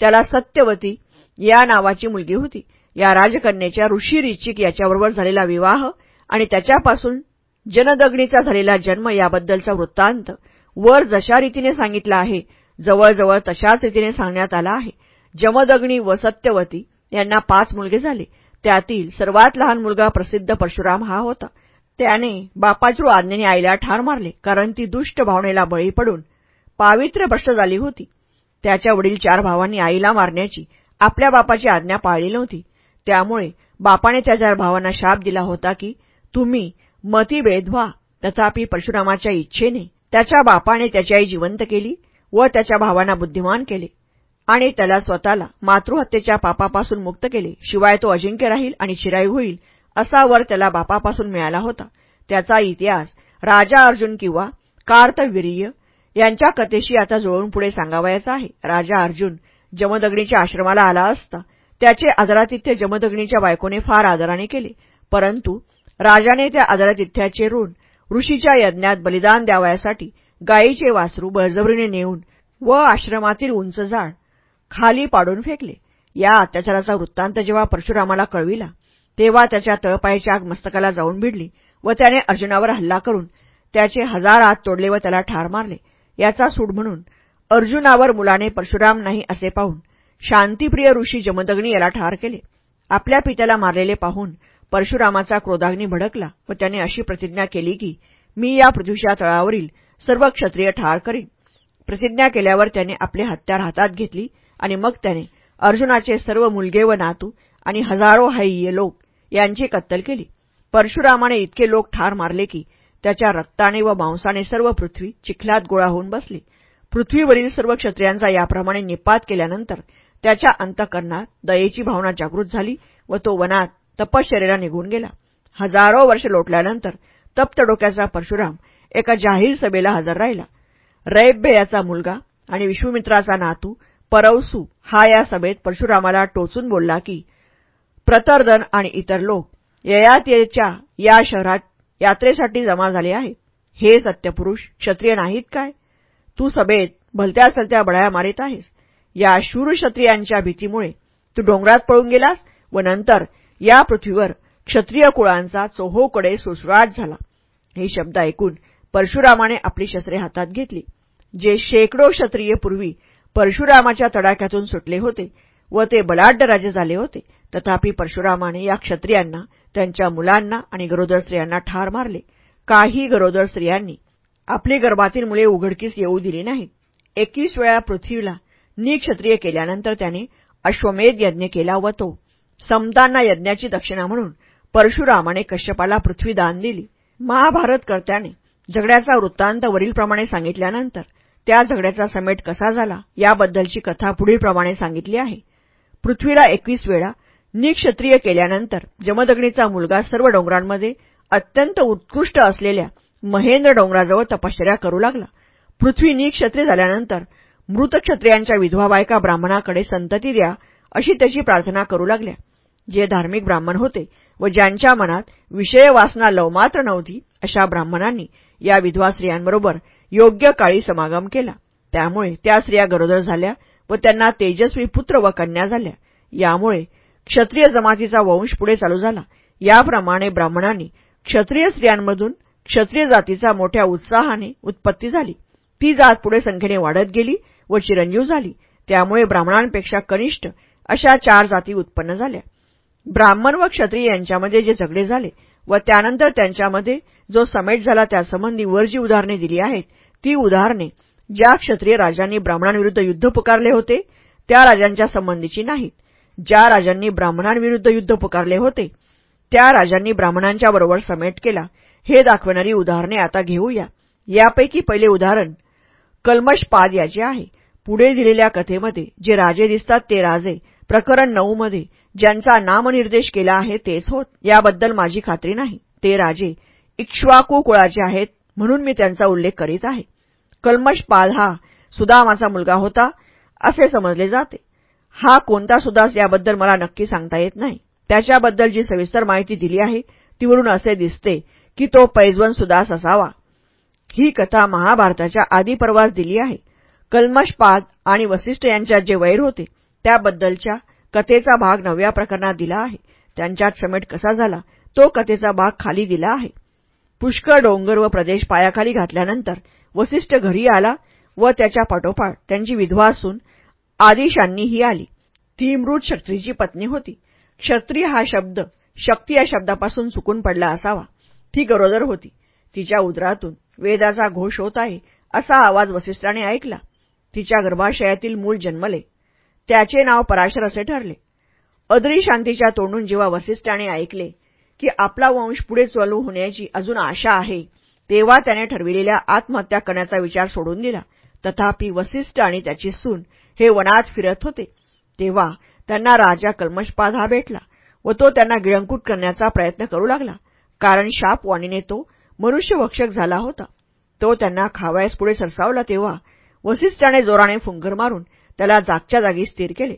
त्याला सत्यवती या नावाची मुलगी होती. या राजकन्येच्या ऋषी रिचिक याच्याबरोबर झालेला विवाह आणि त्याच्यापासून जनदग्नीचा झालेला जन्म याबद्दलचा वृत्तांत वर जशा रीतीने सांगितला आहे जवळजवळ तशाच रीतीने सांगण्यात आला आहे. जमदग्नी व सत्यवती यांना पाच मुलगे झाले. त्यातील सर्वात लहान मुलगा प्रसिद्ध परशुराम हा होता. त्याने बापाजू आज्ञेने आईला ठार मारले कारण ती दुष्ट भावनेला बळी पडून पावित्र्य भ्रष्ट झाली होती. त्याच्या वडील चार भावांनी आईला मारण्याची आपल्या बापाची आज्ञा पाळली नव्हती. त्यामुळे बापाने त्या चार भावांना शाप दिला होता की तुम्ही मतीभेद व्हा. तथापि परशुरामाच्या इच्छेने त्याच्या बापाने त्याची आई जिवंत केली. व त्याच्या भावांना बुद्धिमान केले. आणि त्याला स्वतःला मातृहत्येच्या पापापासून मुक्त केले. शिवाय तो अजिंक्य राहील आणि चिराई होईल असा वर त्याला बापापासून मिळाला होता. त्याचा इतिहास राजा अर्जुन किंवा कार्तवीर्य यांच्या कथेशी आता जुळवून पुढे सांगावायचा आहे. राजा अर्जुन जमदग्नीच्या आश्रमाला आला असता त्याचे आदरातिथ्य जमदग्नीच्या बायकोने फार आदराने केले. परंतु राजाने त्या आदरातिथ्याचे ऋण ऋषीच्या यज्ञात बलिदान द्यावयासाठी गायीचे वासरू बळजबरीने नेऊन व आश्रमातील उंच झाड खाली पाडून फेकले. या अत्याचाराचा वृत्तांत जेव्हा परशुरामाला कळविला तेव्हा त्याच्या तळपायच्या आग मस्तकाला जाऊन भिडली व त्याने अर्जुनावर हल्ला करून त्याचे हजार हात तोडले व त्याला ठार मारले. याचा सूड म्हणून अर्जुनावर मुलाने परशुराम नाही असे पाहून शांतीप्रिय ऋषी जमदग्नी याला ठार केले. आपल्या पित्याला मारलेले पाहून परशुरामाचा क्रोधाग्नी भडकला व त्याने अशी प्रतिज्ञा केली की मी या पृथ्वीच्या तळावरील सर्व क्षत्रिय ठार करीन. प्रतिज्ञा केल्यावर त्याने आपले हत्यार हातात घेतली आणि मग त्याने अर्जुनाचे सर्व मुलगे व नातू आणि हजारो हाय्य लोक यांची कत्तल केली. परशुरामाने इतके लोक ठार मारले की त्याच्या रक्ताने व मांसाने सर्व पृथ्वी चिखलात गोळा होऊन बसली. पृथ्वीवरील सर्व क्षत्रियांचा याप्रमाणे निपात केल्यानंतर त्याच्या अंतकरणात दयेची भावना जागृत झाली व तो वनात तपश्चर्याला निघून गेला. हजारो वर्ष लोटल्यानंतर तप्त डोक्याचा परशुराम एका जाहीर सभेला हजर राहिला. रैब्य याचा मुलगा आणि विश्वमित्राचा नातू परवसू हा या सभेत परशुरामाला टोचून बोलला की प्रतर्दन आणि इतर लोक ययातेच्या या शहरात यात्रेसाठी जमा झाले आहेत. हे सत्यपुरुष क्षत्रिय नाहीत काय? तू सभेत भलत्या सलत्या बडाया मारित आहेस. या शूर क्षत्रियांच्या भीतीमुळे तू डोंगरात पळून गेलास व नंतर या पृथ्वीवर क्षत्रिय कुळांचा चोहोकडे सुसराट झाला. हे शब्द ऐकून परशुरामाने आपली शस्त्रे हातात घेतली जे शेकडो क्षत्रिय पूर्वी परशुरामाच्या तडाख्यातून सुटले होते व ते बलाढ्य राजे झाले होते. तथापि परशुरामाने या क्षत्रियांना त्यांच्या मुलांना आणि गरोदर स्त्रियांना ठार मारले. काही गरोदर स्त्रियांनी आपली गर्भातील मुले उघडकीस येऊ दिली नाहीत. एकवीस वेळा पृथ्वीला निक्षत्रिय केल्यानंतर त्याने अश्वमेध यज्ञ केला व तो समतांना यज्ञाची दक्षिणा म्हणून परशुरामाने कश्यपाला पृथ्वी दान दिली. महाभारतकर्त्याने झगड्याचा वृत्तांत वरीलप्रमाणे सांगितल्यानंतर त्या झगड्याचा समेट कसा झाला याबद्दलची कथा पुढीलप्रमाणे सांगितली आहे. पृथ्वीला एकवीस वेळा निक्षत्रिय केल्यानंतर जमदग्नीचा मुलगा सर्व डोंगरांमध्ये अत्यंत उत्कृष्ट असलेल्या महेंद्र डोंगराजवळ तपश्चर्या करू लागला. पृथ्वी निक्षत्रिय झाल्यानंतर मृत क्षत्रियांच्या विधवा बायका ब्राह्मणाकडे संतती द्या अशी त्याची प्रार्थना करू लागल्या. जे धार्मिक ब्राह्मण होते व ज्यांच्या मनात विषय वासना लवमात्र नव्हती अशा ब्राह्मणांनी या विधवा स्त्रियांबरोबर योग्य काळी समागम केला. त्यामुळे त्या स्त्रिया गरोदर झाल्या व त्यांना तेजस्वी पुत्र व कन्या झाल्या. यामुळे क्षत्रिय जमातीचा वंश पुढे चालू झाला. याप्रमाणे ब्राह्मणांनी क्षत्रिय स्त्रियांमधून क्षत्रिय जातीचा मोठ्या उत्साहाने उत्पत्ती झाली. ती जात पुढे संख्येने वाढत गेली व चिरंजीव झाली. त्यामुळे ब्राह्मणांपेक्षा कनिष्ठ अशा चार जाती उत्पन्न झाल्या. ब्राह्मण व क्षत्रिय यांच्यामध्ये जे झगडे झाले व त्यानंतर त्यांच्यामध्ये जो समेट झाला त्यासंबंधी वर जी उदाहरणे दिली आहेत ती उदाहरणे ज्या क्षत्रिय राजांनी ब्राह्मणांविरुद्ध युद्ध पुकारले होते त्या राजांच्या संबंधीची नाहीत. ज्या राजांनी ब्राह्मणांविरुद्ध युद्ध पुकारले होते त्या राजांनी ब्राह्मणांच्या बरोबर समेट केला. हे दाखवणारी उदाहरणे आता घेऊया. यापैकी पहिले उदाहरण कल्मषपाद याचे आहे. पुढे दिलेल्या कथेमध्ये जे राजे दिसतात ते राजे प्रकरण नऊ मध्ये ज्यांचा नामनिर्देश केला आहे तेच होत. याबद्दल माझी खात्री नाही. ते राजे इक्ष्वाकू कुळाचे आहेत म्हणून मी त्यांचा उल्लेख करीत आहे. कल्मषपाद हा सुदामाचा मुलगा होता असे समजले जाते. हा कोणता सुदास याबद्दल मला नक्की सांगता येत नाही. त्याच्याबद्दल जी सविस्तर माहिती दिली आहे तीवरून असे दिसते की तो पैजवन सुदास असावा. ही कथा महाभारताच्या आदिपर्वास दिली आहे. कल्मशपाद आणि वसिष्ठ यांच्यात जे वैर होते त्याबद्दलच्या कथेचा भाग नवव्या प्रकरणात दिला आहे. त्यांच्यात समेट कसा झाला तो कथेचा भाग खाली दिला आहे. पुष्कळ डोंगर व प्रदेश पायाखाली घातल्यानंतर वसिष्ठ घरी आला व त्याच्या पाठोपाठ त्यांची विधवा असून आदिशांनीही आली. ती मृत क्षत्रीची पत्नी होती. क्षत्रिय हा शब्द शक्ती या शब्दापासून चुकून पडला असावा. ती गरोदर होती. तिच्या उदरातून वेदाचा घोष होत आहे असा आवाज वसिष्ठाने ऐकला. तिच्या गर्भाशयातील मूल जन्मले. त्याचे नाव पराशर असे ठरले. अदरी शांतीच्या तोंडून जेव्हा वसिष्ठाने ऐकले की आपला वंश पुढे चालू होण्याची अजून आशा आहे. तेव्हा त्याने ठरविलेल्या आत्महत्या करण्याचा विचार सोडून दिला. तथापि वसिष्ठ आणि त्याची सून हे वनात फिरत होते. तेव्हा त्यांना राजा कल्मशपाद हा भेटला व तो त्यांना गिळंकूट करण्याचा प्रयत्न करू लागला. कारण शापवाणीने तो मनुष्यभक्षक झाला होता. तो त्यांना खावायस पुढे सरसावला तेव्हा वसिष्ठाने जोराने फुंकर मारून त्याला जागच्या जागी स्थिर केले.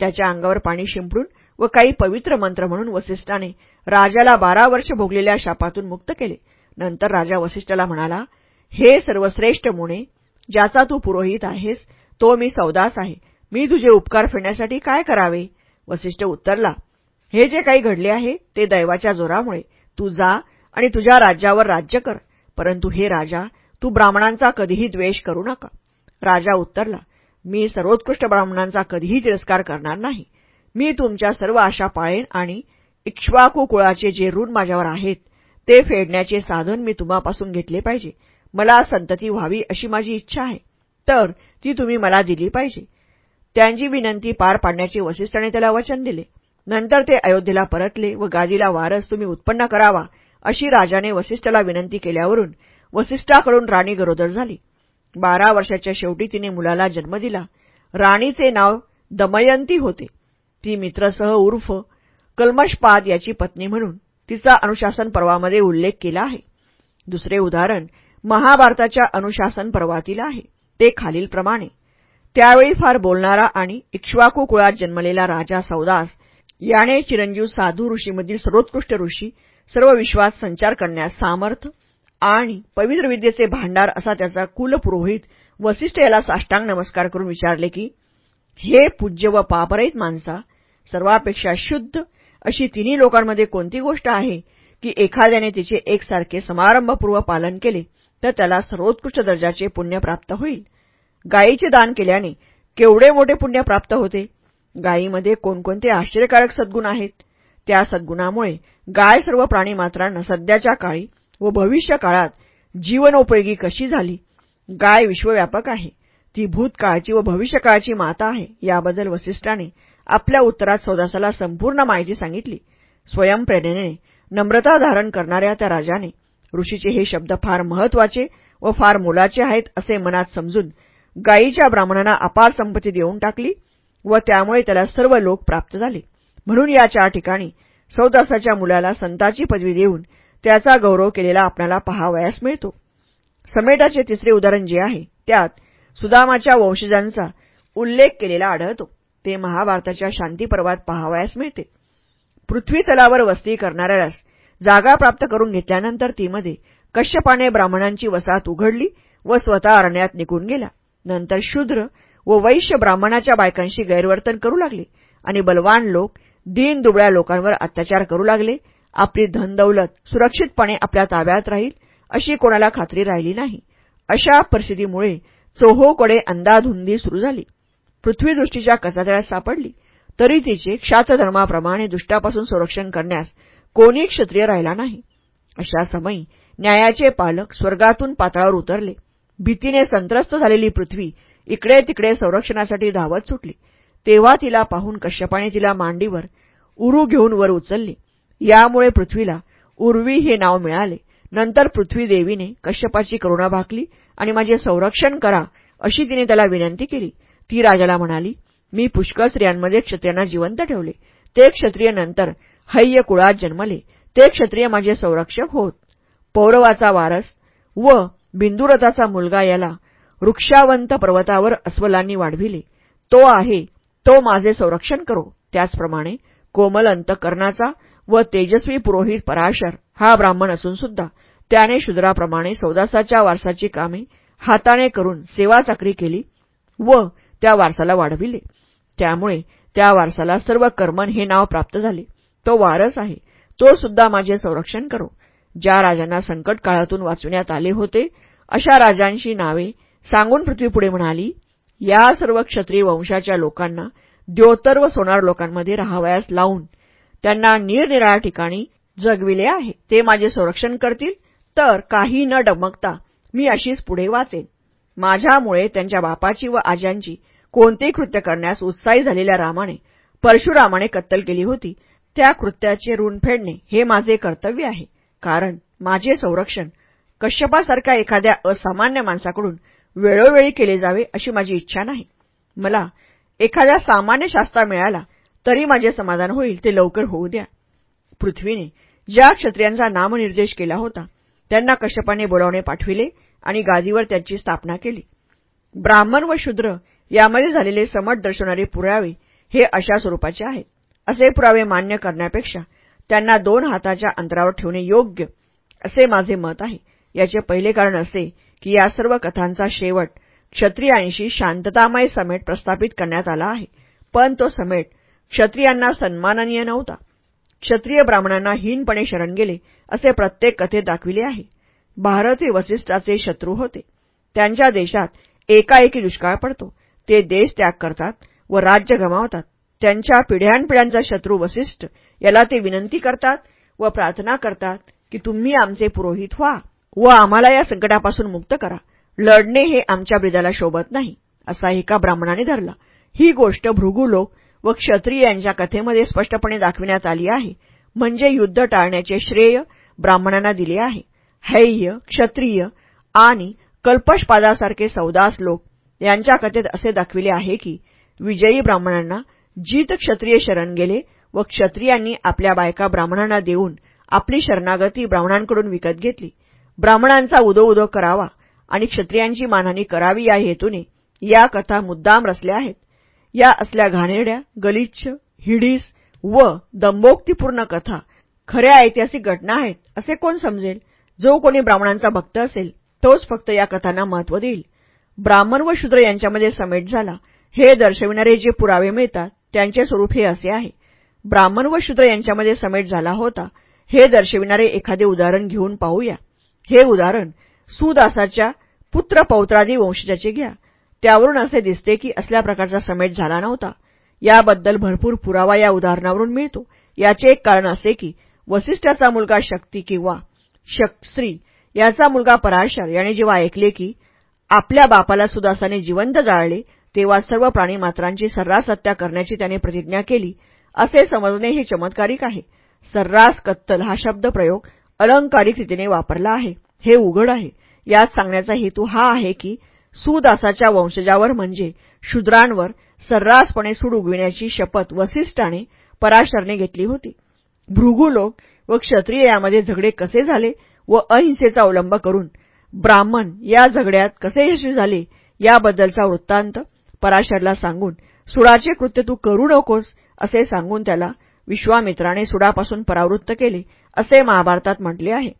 त्याच्या अंगावर पाणी शिंपडून व काही पवित्र मंत्र म्हणून वसिष्ठाने राजाला बारा वर्ष भोगलेल्या शापातून मुक्त केले. नंतर राजा वसिष्ठाला म्हणाला हे सर्वश्रेष्ठ मुने ज्याचा तू पुरोहित आहेस तो मी सौदास आहे. मी तुझे उपकार फेडण्यासाठी काय करावे? वसिष्ठ उत्तरला हे जे काही घडले आहे ते दैवाच्या जोरामुळे. तू जा आणि तुझ्या राज्यावर राज्य कर. परंतु हे राजा तू ब्राह्मणांचा कधीही द्वेष करू नका. राजा उत्तरला मी सर्वोत्कृष्ट ब्राह्मणांचा कधीही तिरस्कार करणार नाही. मी तुमच्या सर्व आशा पाळेन आणि इक्ष्वाकू कुळाचे जे ऋण माझ्यावर आहेत ते फेडण्याचे साधन मी तुम्हापासून घेतले पाहिजे. मला संतती व्हावी अशी माझी इच्छा आहे. तर ती तुम्ही मला दिली पाहिजे. त्यांची विनंती पार पाडण्याचे वसिष्ठाने त्याला वचन दिले. नंतर ते अयोध्येला परतले व गादीला वारस तुम्ही उत्पन्न करावा अशी राजाने वसिष्ठाला विनंती केल्यावरून वसिष्ठाकडून राणी गरोदर झाली. बारा वर्षाच्या शेवटी तिने मुलाला जन्म दिला. राणीचे नाव दमयंती होते. ती मित्रसह उर्फ कल्मशपाद याची पत्नी म्हणून तिचा अनुशासन पर्वामध्ये उल्लेख केला आहे. दुसरे उदाहरण महाभारताच्या अनुशासन पर्वातील आहे. ते खालीलप्रमाणे. त्यावेळी फार बोलणारा आणि इक्ष्वाकू कुळात जन्मलेला राजा सौदास याने चिरंजीव साधू ऋषीमधील सर्वोत्कृष्ट ऋषी सर्व विश्वात संचार करण्यास सामर्थ आणि पवित्र विद्येचे भांडार असा त्याचा कुलपुरोहित वसिष्ठ याला साष्टांग नमस्कार करून विचारले की हे पूज्य व पापरहित माणसा सर्वापेक्षा शुद्ध अशी तिन्ही लोकांमध्ये कोणती गोष्ट आहे की एखाद्याने तिचे एकसारखे समारंभपूर्व पालन केले तर त्याला सर्वोत्कृष्ट दर्जाचे पुण्य प्राप्त होईल. गायीचे दान केल्याने केवढे मोठे पुण्य प्राप्त होते? गायीमध्ये कोणकोणते आश्चर्यकारक सद्गुण आहेत? त्या सद्गुणामुळे गाय सर्व प्राणीमात्रांना सध्याच्या काळी व भविष्य काळात जीवनोपयोगी कशी झाली? गाय विश्वव्यापक आहे. ती भूतकाळची व भविष्यकाळची माता आहे. याबद्दल वसिष्ठाने आपल्या उत्तरात सौदासाला संपूर्ण माहिती सांगितली. स्वयंप्रेरणेने नम्रता धारण करणाऱ्या त्या राजाने ऋषीचे हे शब्द फार महत्त्वाचे व फार मोलाचे आहेत असे मनात समजून गायीच्या ब्राह्मणांना अपार संपत्ती देऊन टाकली व त्यामुळे त्याला सर्व लोक प्राप्त झाले. म्हणून या चार ठिकाणी सौदासाच्या मुलाला संताची पदवी देऊन त्याचा गौरव केलेला आपल्याला पहावयास मिळतो. समेटाचे तिसरे उदाहरण जे आहे त्यात सुदामाच्या वंशजांचा उल्लेख केलेला आढळतो. ते महाभारताच्या शांतीपर्वात पहावयास मिळते. पृथ्वी तलावर वस्ती करणाऱ्यास जागा प्राप्त करून घेतल्यानंतर तीमध्ये कश्यपाने ब्राह्मणांची वसाहत उघडली व स्वतः अरण्यात निघून गेला. नंतर शूद्र व वैश्य ब्राह्मणाच्या बायकांशी गैरवर्तन करू लागले आणि बलवान लोक दीन दुबळ्या लोकांवर अत्याचार करू लागले. आपली धनदौलत सुरक्षितपणे आपल्या ताब्यात राहील अशी कोणाला खात्री राहिली नाही. अशा परिस्थितीमुळे चोहोकडे अंदाधुंदी सुरू झाली. पृथ्वीदृष्टीच्या कचातळ्यात सापडली. तरी तिचे क्षातधर्माप्रमाणे दुष्टापासून संरक्षण करण्यास कोणी क्षत्रिय राहिला नाही. अशा समयी न्यायाचे पालक स्वर्गातून पातळावर उतरले. भीतीने संत्रस्त झालेली पृथ्वी इकडे तिकडे संरक्षणासाठी धावत सुटली. तेव्हा तिला पाहून कश्यपाने तिला मांडीवर उरू घेऊन वर उचलली. यामुळे पृथ्वीला उर्वी हे नाव मिळाले. नंतर पृथ्वी देवीने कश्यपाची करुणा भाकली आणि माझे संरक्षण करा अशी तिने त्याला विनंती केली. ती राजाला म्हणाली मी पुष्कळ स्त्रियांमध्ये क्षत्रियांना जिवंत ठेवले. ते क्षत्रिय नंतर हैय कुळात जन्मले. ते क्षत्रिय माझे संरक्षक होत. पौरवाचा वारस व बिंदुरथाचा मुलगा याला वृक्षावंत पर्वतावर अस्वलांनी वाढविले. तो आहे तो माझे संरक्षण करो. त्याचप्रमाणे कोमल अंतकरणाचा व तेजस्वी पुरोहित पराशर हा ब्राह्मण असून सुद्धा त्याने शूद्राप्रमाणे सौदासाच्या वारसाची कामे हाताने करून सेवा चाकरी केली व त्या वारसाला वाढविले. त्यामुळे त्या वारसाला सर्व कर्मन हे नाव प्राप्त झाले. तो वारस आहे. तो सुद्धा माझे संरक्षण करो. ज्या राजांना संकट काळातून वाचविण्यात आले होते अशा राजांची नावे सांगून पृथ्वी पुढे म्हणाली या सर्व क्षत्रिय वंशाच्या लोकांना द्योतर व सोनार लोकांमध्ये राहावयास लावून त्यांना निरनिराळ्या ठिकाणी जगविले आहे. ते माझे संरक्षण करतील तर काही न डमकता मी अशीच पुढे वाचेन. माझ्यामुळे त्यांच्या बापाची व आज्यांची कोणतेही कृत्य करण्यास उत्साही झालेल्या रामाने परशुरामाने कत्तल केली होती. त्या कृत्याचे ऋण फेडणे हे माझे कर्तव्य आहे. कारण माझे संरक्षण कश्यपासारख्या एखाद्या असामान्य माणसाकडून वेळोवेळी केले जावे अशी माझी इच्छा नाही. मला एखाद्या सामान्य शास्त्रा मिळाला तरी माझे समाधान होईल ते लवकर होऊ द्या. पृथ्वीने ज्या क्षत्रियांचा नामनिर्देश केला होता त्यांना कश्यपाने बोलावणे पाठविले आणि गादीवर त्यांची स्थापना केली. ब्राह्मण व शूद्र यामध्ये झालेले समट दर्शवणारे पुरावे हे अशा स्वरूपाचे आहेत. असे पुरावे मान्य करण्यापेक्षा त्यांना दोन हाताच्या अंतरावर ठेवणे योग्य असे माझे मत आहे. याचे पहिले कारण असे की या सर्व कथांचा शेवट क्षत्रियांशी शांततामय समेट प्रस्थापित करण्यात आला आहे. पण तो समेट क्षत्रियांना सन्माननीय नव्हता. क्षत्रिय ब्राह्मणांना हीनपणे शरण गेले असे प्रत्येक कथेत दाखविले आहे. भारत हे वसिष्ठाचे शत्रू होते. त्यांच्या देशात एकाएकी दुष्काळ पडतो. ते देश त्याग करतात व राज्य गमावतात. त्यांच्या पिढ्यानपिढ्यांचा शत्रू वसिष्ठ याला ते विनंती करतात व प्रार्थना करतात की तुम्ही आमचे पुरोहित व्हा व आम्हाला या संकटापासून मुक्त करा. लढणे हे आमच्या ब्रिदाला शोभत नाही असा एका ब्राह्मणाने धरला. ही गोष्ट भृगुलोक व क्षत्रिय यांच्या कथेमध्ये स्पष्टपणे दाखविण्यात आली आहे. म्हणजे युद्ध टाळण्याचे श्रेय ब्राह्मणांना दिले आहे. हैय क्षत्रिय आणि कल्पशपादासारखे सौदास लोक यांच्या कथेत असे दाखविले आहे की विजयी ब्राह्मणांना जीत क्षत्रिय शरण गेले व क्षत्रियांनी आपल्या बायका ब्राह्मणांना देऊन आपली शरणागती ब्राह्मणांकडून विकत घेतली. ब्राह्मणांचा उदो उदो करावा आणि क्षत्रियांची मानहानी करावी या हेतूने या कथा मुद्दाम रचल्या आहेत. या असल्या घाणेरड्या गलिच्छ हिडीस व दंबोक्तीपूर्ण कथा खऱ्या ऐतिहासिक घटना आहेत असे कोण समजेल? जो कोणी ब्राह्मणांचा भक्त असेल तोच फक्त या कथांना महत्त्व देईल. ब्राह्मण व शूद्र यांच्यामध्ये समेट झाला. हे दर्शविणारे जे पुरावे मिळतात त्यांचे स्वरूप हे असे आहे. ब्राह्मण व शूद्र यांच्यामध्ये समेट झाला होता. हे दर्शविणारे एखादे उदाहरण घेऊन पाहूया. हे उदाहरण सुदासाच्या पुत्र पौत्रादी वंशजाचे घ्या. त्यावरून असे दिसते की असल्या प्रकारचा समेट झाला नव्हता. याबद्दल भरपूर पुरावा या उदाहरणावरून मिळतो. याचे एक कारण असे की वसिष्ठाचा मुलगा शक्ती किंवा शक्श्री याचा मुलगा पराशर याने जेव्हा ऐकले की आपल्या बापाला सुदासाने जिवंत जाळले तेव्हा सर्व प्राणीमात्रांची सर्रास हत्या करण्याची त्याने प्रतिज्ञा केली. असे समजणे हे चमत्कारिक आहे. सर्रास कत्तल हा शब्दप्रयोग अलंकारिक रीतीने वापरला आहे. हे उघड आहे. यात सांगण्याचा हेतू हा आहे की सुदासाच्या वंशजावर म्हणजे शूद्रांवर सर्रासपणे सूड उगविण्याची शपथ वसिष्ठाने पराशरने घेतली होती. भृगू लोक व क्षत्रिय यामध्ये झगडे कसे झाले व अहिंसेचा अवलंब करून ब्राह्मण या झगड्यात कसे यशस्वी झाले याबद्दलचा वृत्तांत पराशरला सांगून सुडाचे कृत्य तू करू नकोस असे सांगून त्याला विश्वामित्राने सुडापासून परावृत्त केले असे महाभारतात म्हटले आहे.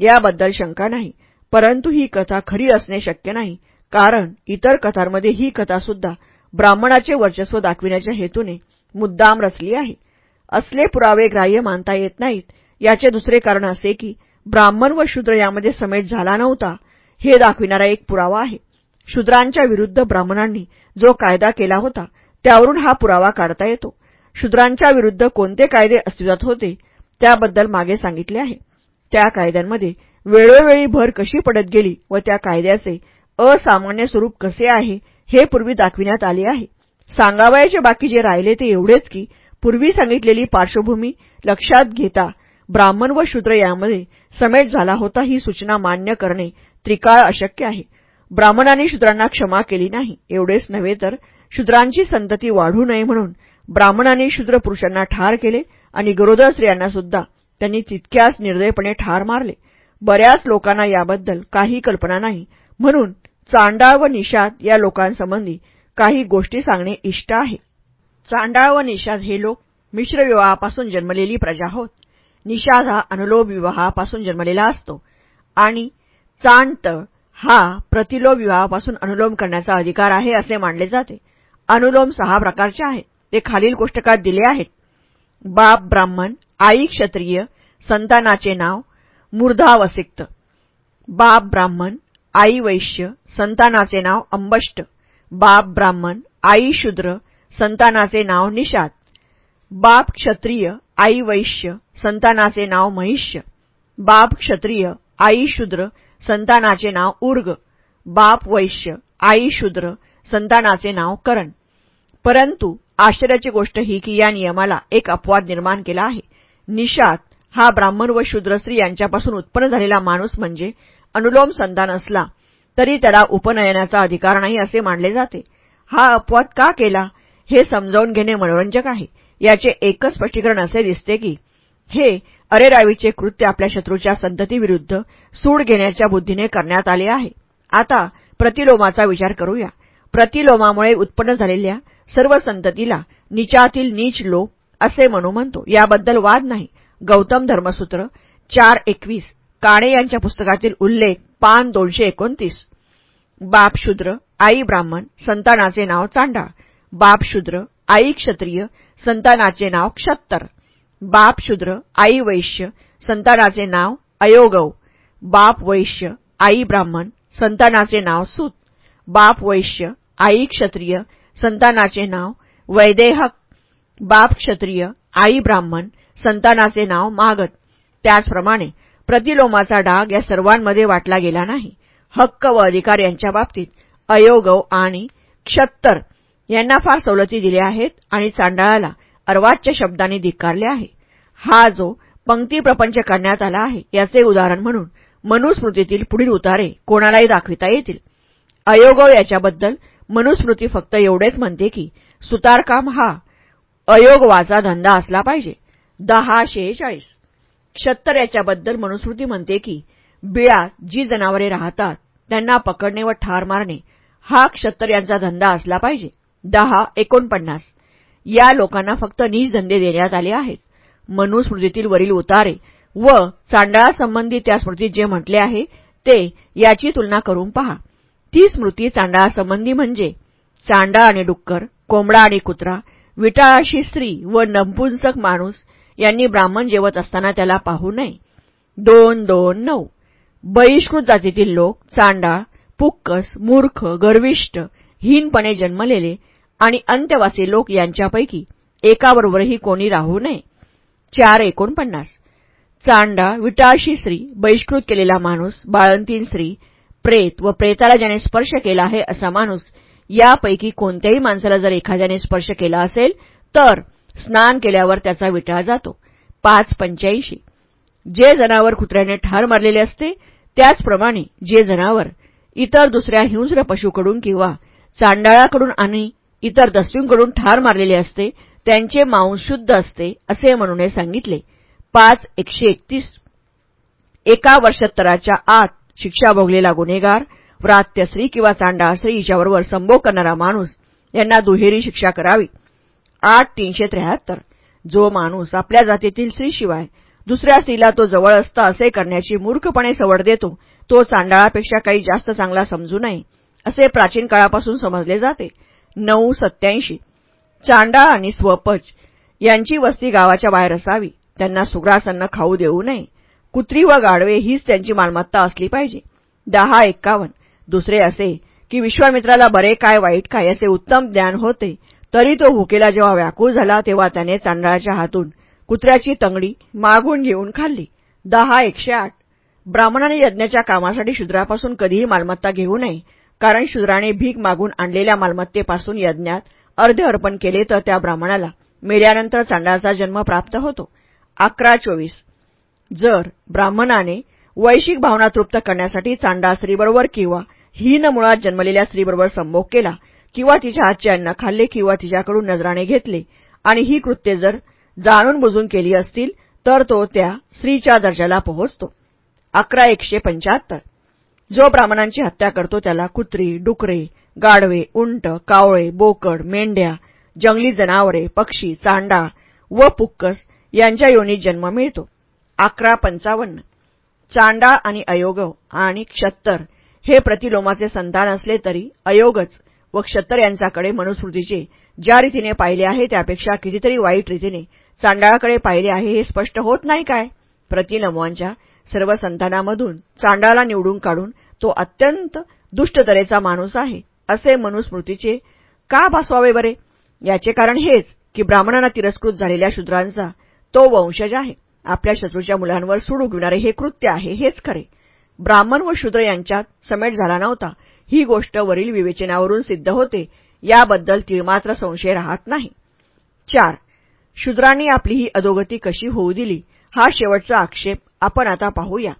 याबद्दल शंका नाही परंतु ही कथा खरी असणे शक्य नाही कारण इतर कथांमध्ये ही कथासुद्धा ब्राह्मणाचे वर्चस्व दाखविण्याच्या हेतूने मुद्दाम रचली आहे. असले पुरावे ग्राह्य मानता येत नाहीत याचे दुसरे कारण असे की ब्राह्मण व शूद्र यामध्ये समेट झाला नव्हता. हे दाखविणारा एक पुरावा आहे. शूद्रांच्या विरुद्ध ब्राह्मणांनी जो कायदा केला होता त्यावरून हा पुरावा काढता येतो. शूद्रांच्या विरुद्ध कोणते कायदे अस्तित्वात होते त्याबद्दल मागे सांगितले आहे. त्या कायद्यांमध्ये वेळोवेळी भर कशी पडत गेली व त्या कायद्याचे असामान्य स्वरूप कसे आहे हे पूर्वी दाखविण्यात आले आहे. सांगावयाचे बाकी जे राहिले ते एवढेच की पूर्वी सांगितलेली पार्श्वभूमी लक्षात घेता ब्राह्मण व शूद्र यामध्ये समेट झाला होता ही सूचना मान्य करणे त्रिकाळ अशक्य आहे. ब्राह्मणांनी शूद्रांना क्षमा केली नाही. एवढेच नव्हे तर शूद्रांची संतती वाढू नये म्हणून ब्राह्मणांनी शूद्र पुरुषांना ठार केले आणि गरोदर स्त्रियांना सुद्धा त्यांनी तितक्याच निर्दयपणे ठार मारले. बऱ्याच लोकांना याबद्दल काही कल्पना नाही. म्हणून चांडाळ व निषाद या लोकांसंबंधी काही गोष्टी सांगणे इष्ट आहे. चांडाळ व निषाद हे लोक मिश्रविवाहापासून जन्मलेली प्रजा होत. निषाद हा अनुलोभ विवाहापासून जन्मलेला असतो. आणि चांट हा प्रतिलोभ विवाहापासून अनुलोम करण्याचा अधिकार आहे असे मानले जाते. अनुलोम सहा प्रकारचे आहेत. ते खालील कोष्टकात दिले आहेत. बाप ब्राह्मण आई क्षत्रिय संतानाचे नाव मूर्धावसिक्त. बाप ब्राह्मण आई वैश्य संतानाचे नाव अंबष्ट. बाप ब्राह्मण आई शूद्र संतानाचे नाव निषाद. बाप क्षत्रिय आई वैश्य संतानाचे नाव महिष्य. बाप क्षत्रिय आई शूद्र संतानाचे नाव उर्ग. बाप वैश्य आई शूद्र संतानाचे नाव करण. परंतु आश्चर्याची गोष्ट ही की या नियमाला एक अपवाद निर्माण केला आहे. निषाद हा ब्राह्मण व शूद्र स्त्री यांच्यापासून उत्पन्न झालेला माणूस म्हणजे अनुलोम संतान असला तरी त्याला उपनयनाचा अधिकार नाही असे मानले जाते. हा अपवाद का केला हे समजावून घेणे मनोरंजक आहे. याचे एकच स्पष्टीकरण असे दिसते की हे अरेरावीचे कृत्य आपल्या शत्रूच्या संततीविरुद्ध सूड घेण्याच्या बुद्धीने करण्यात आले आहे. आता प्रतिलोमाचा विचार करूया. प्रतिलोमामुळे उत्पन्न झालेल्या सर्व संततीला निचातील नीच लोक असे म्हणू म्हणतो. याबद्दल वाद नाही. गौतम धर्मसूत्र चार एकवीस काणे यांच्या पुस्तकातील उल्लेख पान दोनशे एकोणतीस. बाप शूद्र आई ब्राह्मण संतानाचे नाव चांडा. बाप शूद्र आई क्षत्रिय संतानाचे नाव क्षत्तर. बाप शूद्र आई वैश्य संतानाचे नाव अयोगव बाप वैश्य आई ब्राह्मण संतानाचे नाव सूत. बाप वैश्य आई क्षत्रिय संतानाचे नाव वैदेहक. बाप क्षत्रिय आई ब्राह्मण संतानाचे नाव मागत त्याचप्रमाणे प्रतिलोमाचा डाग या सर्वांमध्ये वाटला गेला नाही. हक्क व अधिकार यांच्या बाबतीत अयोगव आणि क्षत्तर यांना फार सवलती दिल्या आहेत आणि चांडाळाला अर्वाच्य शब्दांनी धिक्कारले आहे. हा जो पंक्ती प्रपंच करण्यात आला आहे याचे उदाहरण म्हणून मनुस्मृतीतील पुढील उतारे कोणालाही दाखविता येतील. अयोगव याच्याबद्दल मनुस्मृती फक्त एवढेच म्हणते की सुतारकाम हा अयोगवाचा धंदा असला पाहिजे. दहा शेहेचाळीस क्षत्तर याच्याबद्दल मनुस्मृती म्हणते की बिळात जी जनावरे राहतात त्यांना पकडणे व ठार मारणे हा क्षत्तर यांचा धंदा असला पाहिजे. दहा एकोणपन्नास. या लोकांना फक्त निजधंदे धंदे देण्यात आले आहेत. मनुस्मृतीतील वरील उतारे व चांडाळासंबंधी त्या स्मृतीत जे म्हटले आहे ते याची तुलना करून पहा. ती स्मृती चांडाळासंबंधी म्हणजे चांडा आणि डुक्कर कोंबडा आणि कुत्रा विटाळाशी स्त्री व नपुंसक माणूस यांनी ब्राह्मण जेवत असताना त्याला पाहू नये. दोन दोन नऊ. बहिष्कृत जातीतील लोक चांडाळ पुक्कस मूर्ख गर्विष्ट हीनपणे जन्मलेले आणि अंत्यवासी लोक यांच्यापैकी एकाबरोबरही कोणी राहू नये. चार एकोणपन्नास. चांडा विटाळशी स्त्री बहिष्कृत केलेला माणूस बाळंतीन स्त्री प्रेत व प्रेताला ज्याने स्पर्श केला आहे असा माणूस यापैकी कोणत्याही माणसाला जर एखाद्याने स्पर्श केला असेल तर स्नान केल्यावर त्याचा विटाळ जातो. पाच पंच्याऐंशी. जे जनावर कुत्र्याने ठार मारलेले असते त्याचप्रमाणे जे जनावर इतर दुसऱ्या हिंस्र पशूकडून किंवा चांडाळाकडून आणि इतर दस्यूंकडून ठार मारलेले असते त्यांचे मांस शुद्ध असते असे म्हणून सांगितले. पाच एकशे एकतीस. एका वर्षोत्तराच्या आत शिक्षा भोगलेला गुन्हेगार व्रात्यश्री किंवा चांडाळश्री हिच्याबरोबर संभोग करणारा माणूस यांना दुहेरी शिक्षा करावी. आठ तीनशे त्र्याहत्तर. जो माणूस आपल्या जातीतील स्त्रीशिवाय दुसऱ्या स्त्रीला तो जवळ असता असे करण्याची मूर्खपणे सवड देतो तो चांडाळापेक्षा काही जास्त चांगला समजू नये. असे प्राचीन काळापासून समजले जाते. नऊ सत्याऐंशी चांडाळ आणि स्वपच यांची वस्ती गावाच्या बाहेर असावी. त्यांना सुग्रासांना खाऊ देऊ नये. कुत्री व गाडवे हीच त्यांची मालमत्ता असली पाहिजे. दहा एक्कावन्न. दुसरे असे की विश्वामित्राला बरे काय वाईट काय असे उत्तम ज्ञान होते तरी तो भुकेला जेव्हा व्याकुळ झाला तेव्हा त्याने चांडाळाच्या हातून कुत्र्याची तंगडी मागून घेऊन खाल्ली. दहा एकशे आठ. ब्राह्मणाने यज्ञाच्या कामासाठी शूद्रापासून कधीही मालमत्ता घेऊ नये. कारण शूद्राने भीक मागून आणलेल्या मालमत्तेपासून यज्ञात अर्धे अर्पण केले तर त्या ब्राह्मणाला मेल्यानंतर चांडाचा जन्म प्राप्त होतो. अकरा चोवीस. जर ब्राह्मणाने वैशिक भावना तृप्त करण्यासाठी चांडा स्त्रीबरोबर किंवा हीन मुळात जन्मलेल्या स्त्रीबरोबर संभोग केला किंवा तिच्या हातचे अन्न खाल्ले किंवा तिच्याकडून नजराने घेतले आणि ही कृत्ये जर जाणून बुजून केली असतील तर तो त्या स्त्रीच्या दर्जाला पोहोचतो. अकरा एकशे पंच्याहत्तर. जो ब्राह्मणांची हत्या करतो त्याला कुत्री डुकरे गाढवे उंट कावळे बोकड मेंढ्या जंगली जनावरे पक्षी चांडा व पुक्कस यांच्या योनीत जन्म मिळतो. अकरा पंचावन्न. चांडाळ आणि अयोगव आणि क्षत्तर हे प्रतिलोमाचे संतान असले तरी अयोगच व क्षत्तर यांच्याकडे मनुस्मृतीचे ज्या रीतीने पाहिले आहे त्यापेक्षा कितीतरी वाईट रीतीने चांडाळाकडे पाहिले आहे हे स्पष्ट होत नाही काय? प्रतिलोमांच्या सर्व संतानामधून चांडाला निवडून काढून तो अत्यंत दुष्ट तऱ्हेचा माणूस आहे असे मनुस्मृतीचे का भासवावे बरे? याचे कारण हेच की ब्राह्मणांना तिरस्कृत झालेल्या शूद्रांचा तो वंशज आहे. आपल्या शत्रूच्या मुलांवर सूड उगविणारे हे कृत्य आहे हेच खरे. ब्राह्मण व शूद्र यांच्यात समेट झाला नव्हता. ही गोष्ट वरील विवेचनावरून सिद्ध होते याबद्दल तिळमात्र संशय राहत नाही. चार. शूद्रांनी आपली ही अधोगती कशी होऊ दिली हा शेवटचा आक्षेप आपण आता पाहूया.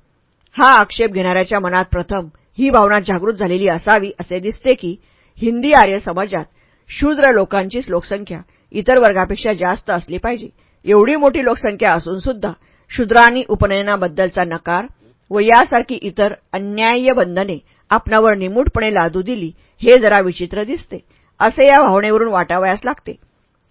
हा आक्षेप घेणाऱ्याच्या मनात प्रथम ही भावना जागृत झालेली असावी असे दिसते की हिंदी आर्य समाजात शूद्र लोकांचीच लोकसंख्या इतर वर्गापेक्षा जास्त असली पाहिजे. एवढी मोठी लोकसंख्या असून सुद्धा शूद्रांनी उपनयनाबद्दलचा नकार व यासारखी इतर अन्याय्य बंधने आपणावर निमूटपणे लादू दिली हे जरा विचित्र दिसते असे या भावनेवरून वाटावयास लागते.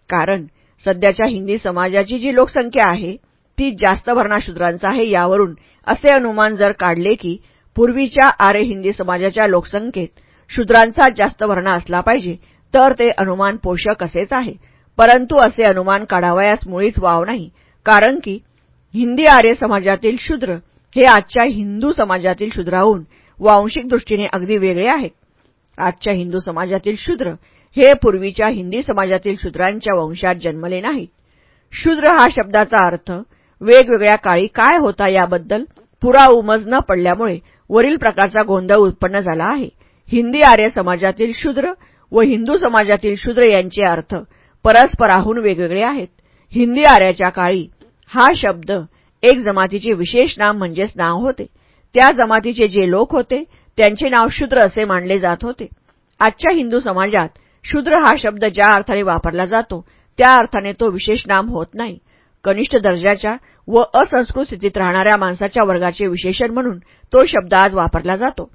कारण सध्याच्या हिंदी समाजाची जी लोकसंख्या आहे ती जास्त भरणा शूद्रांचा आहे यावरून असे अनुमान जर काढले की पूर्वीच्या आर्य हिंदी समाजाच्या लोकसंख्येत शूद्रांचा जास्त भरणा असला पाहिजे तर ते अनुमान पोषक असेच आहे. परंतु असे अनुमान काढावयास मुळीच वाव नाही कारण की हिंदी आर्य समाजातील शूद्र हे आजच्या हिंदू समाजातील शूद्राहून वांशिक दृष्टीने अगदी वेगळे आहेत. आजच्या हिंदू समाजातील शूद्र हे पूर्वीच्या हिंदी समाजातील शूद्रांच्या वंशात जन्मले नाहीत. शूद्र हा शब्दाचा अर्थ वेगवेगळ्या काळी काय होता याबद्दल पुरा उमज न पडल्यामुळे वरील प्रकारचा गोंधळ उत्पन्न झाला आहे. हिंदी आर्य समाजातील शूद्र व हिंदू समाजातील शूद्र यांचे अर्थ परस्पराहून वेगवेगळे आहेत. हिंदी आर्याच्या काळी हा शब्द एक जमातीचे विशेष नाम म्हणजेच नाव होते. त्या जमातीचे जे लोक होते त्यांचे नाव शूद्र असे मानले जात होते. आजच्या हिंदू समाजात शूद्र हा शब्द ज्या अर्थाने वापरला जातो त्या अर्थाने तो विशेष नाम होत नाही. कनिष्ठ दर्जाच्या व असंस्कृत स्थितीत राहणाऱ्या माणसाच्या वर्गाचे विशेषण म्हणून तो शब्द आज वापरला जातो.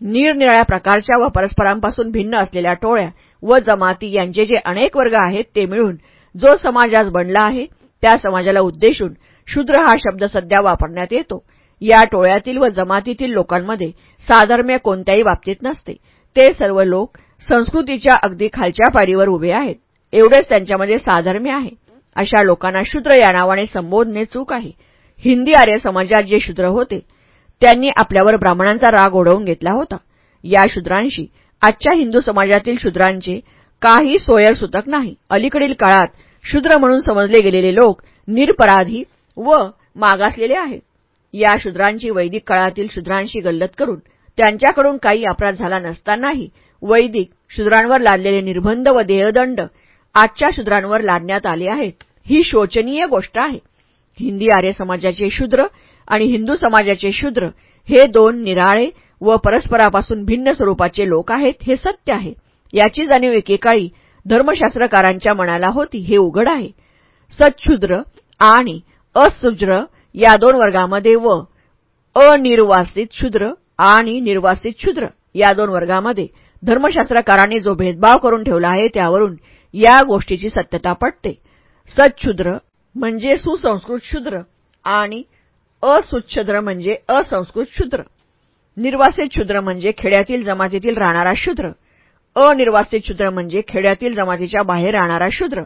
निरनिराळ्या प्रकारच्या व परस्परांपासून भिन्न असलेल्या टोळ्या व जमाती यांचे जे अनेक वर्ग आहेत ते मिळून जो समाज आज बनला आहे त्या समाजाला उद्देशून शूद्र हा शब्द सध्या वापरण्यात येतो. या टोळ्यातील व जमातीतील लोकांमध्ये साधर्म्य कोणत्याही बाबतीत नसते. ते सर्व लोक संस्कृतीच्या अगदी खालच्या पारीवर उभे आहेत. एवढेच त्यांच्यामध्ये साधर्म्य आहे. अशा लोकांना शूद्र या नावाने संबोधणे चूक आहे. हिंदी आर्य समाजात जे शूद्र होते त्यांनी आपल्यावर ब्राह्मणांचा राग ओढवून घेतला होता. या शूद्रांशी आजच्या हिंदू समाजातील शूद्रांचे काही सोयरसुतक नाही. अलीकडील काळात शूद्र म्हणून समजले गेलेले लोक निरपराधी व मागासलेले आहेत. या शूद्रांची वैदिक काळातील शूद्रांशी गल्लत करून त्यांच्याकडून काही अपराध झाला नसतानाही वैदिक शूद्रांवर लादलेले निर्बंध व देहदंड आजच्या शूद्रांवर लादण्यात आले आहेत. ही शोचनीय गोष्ट आहे. हिंदी आर्य समाजाचे शूद्र आणि हिंदू समाजाचे शूद्र हे दोन निराळे व परस्परापासून भिन्न स्वरूपाचे लोक आहेत हे सत्य आहे. याची जाणीव एकेकाळी धर्मशास्त्रकारांच्या मनाला होती हे उघड आहे. सच्छूद्र आणि असुद्र या दोन वर्गामध्ये व अनिर्वासित शूद्र आणि निर्वासित शूद्र या दोन वर्गामध्ये धर्मशास्त्रकारांनी जो भेदभाव करून ठेवला आहे त्यावरून या गोष्टीची सत्यता पटते. सच्छूद्र म्हणजे सुसंस्कृत शूद्र आणि असुच्छद्र म्हणजे असंस्कृत शूद्र. निर्वासित शूद्र म्हणजे खेड्यातील जमातीतील राहणारा शूद्र. अनिर्वासित शूद्र म्हणजे खेड्यातील जमातीच्या बाहेर राहणारा शूद्र.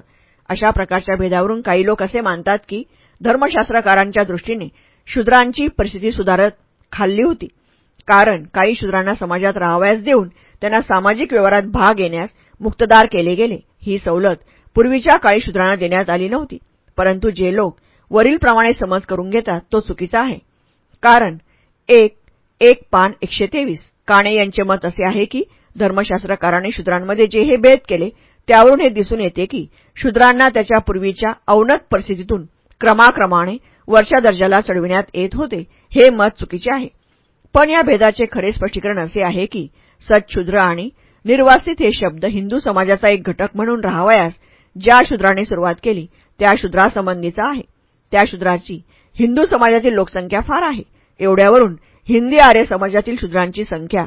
अशा प्रकारच्या भेदावरून काही लोक असे मानतात की धर्मशास्त्रकारांच्या दृष्टीने शूद्रांची परिस्थिती सुधारत खाल्ली होती. कारण काही शूद्रांना समाजात राहावयास देऊन त्यांना सामाजिक व्यवहारात भाग घेण्यास मुक्तदार केले गेले. ही सवलत पूर्वीच्या काळी शूद्रांना देण्यात आली नव्हती. परंतु जे लोक वरीलप्रमाणे समज करून घेतात तो चुकीचा आहे. कारण एक एक पान एकशे तेवीस. काणे यांचे मत असे आहे की धर्मशास्त्रकाराने शूद्रांमध्ये जे हे भेद केले त्यावरून हे दिसून येते की शूद्रांना त्याच्या पूर्वीच्या अवनत परिस्थितीतून क्रमाक्रमाने वरच्या दर्जाला चढविण्यात येत होते हे मत चुकीचे आहे. पण या भेदाचे खरे स्पष्टीकरण असे आहे की सच्छूद्र आणि निर्वासित हे शब्द हिंदू समाजाचा एक घटक म्हणून राहावयास ज्या शूद्राने सुरुवात केली त्या शूद्रासंबंधीचा आहे. त्या शूद्राची हिंदू समाजातील लोकसंख्या फार आहे. एवढ्यावरून हिंदी आर्य समाजातील शूद्रांची संख्या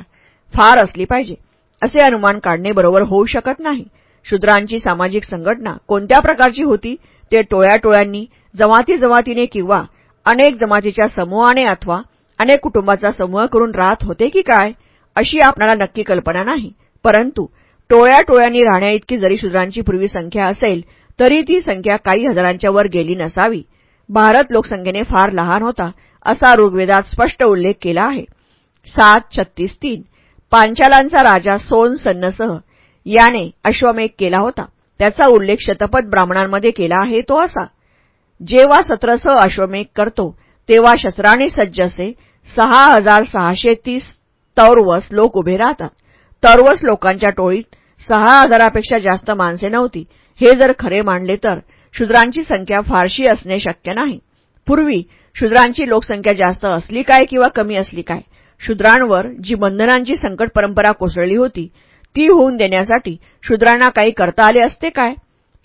फार असली पाहिजे असे अनुमान काढणे बरोबर होऊ शकत नाही. शूद्रांची सामाजिक संघटना कोणत्या प्रकारची होती ते टोळ्याटोळ्यांनी जमाती जमातीने किंवा अनेक जमातीच्या समूहाने अथवा अनेक कुटुंबाचा समूह करून राहत होते की काय अशी आपणाला नक्की कल्पना नाही. परंतु टोळ्या टोळ्यांनी राहण्याइतकी जरी शूद्रांची पूर्वी संख्या असेल तरी ती संख्या काही हजारांच्या वर गेली नसावी. भारत लोकसंख्येने फार लहान होता असा ऋग्वेदात स्पष्ट उल्लेख केला आहे. सात छत्तीस तीन. पांचालांचा राजा सोन सन्नसह याने अश्वमेघ केला होता. त्याचा उल्लेख शतपथ ब्राह्मणांमध्ये केला आहे तो असा. जेव्हा सत्रसह अश्वमेघ करतो तेव्हा शस्त्राने सज्ज असे सहा हजार सहाशे तीस तौरवस लोक उभे राहतात. सर्वच लोकांच्या टोळीत सहा हजारापेक्षा जास्त माणसे नव्हती. हे जर खरे मानले तर शूद्रांची संख्या फारशी असणे शक्य नाही. पूर्वी शूद्रांची लोकसंख्या जास्त असली काय किंवा कमी असली काय? शूद्रांवर जी बंधनांची संकट परंपरा कोसळली होती ती होऊन देण्यासाठी शूद्रांना काही करता आले असते काय?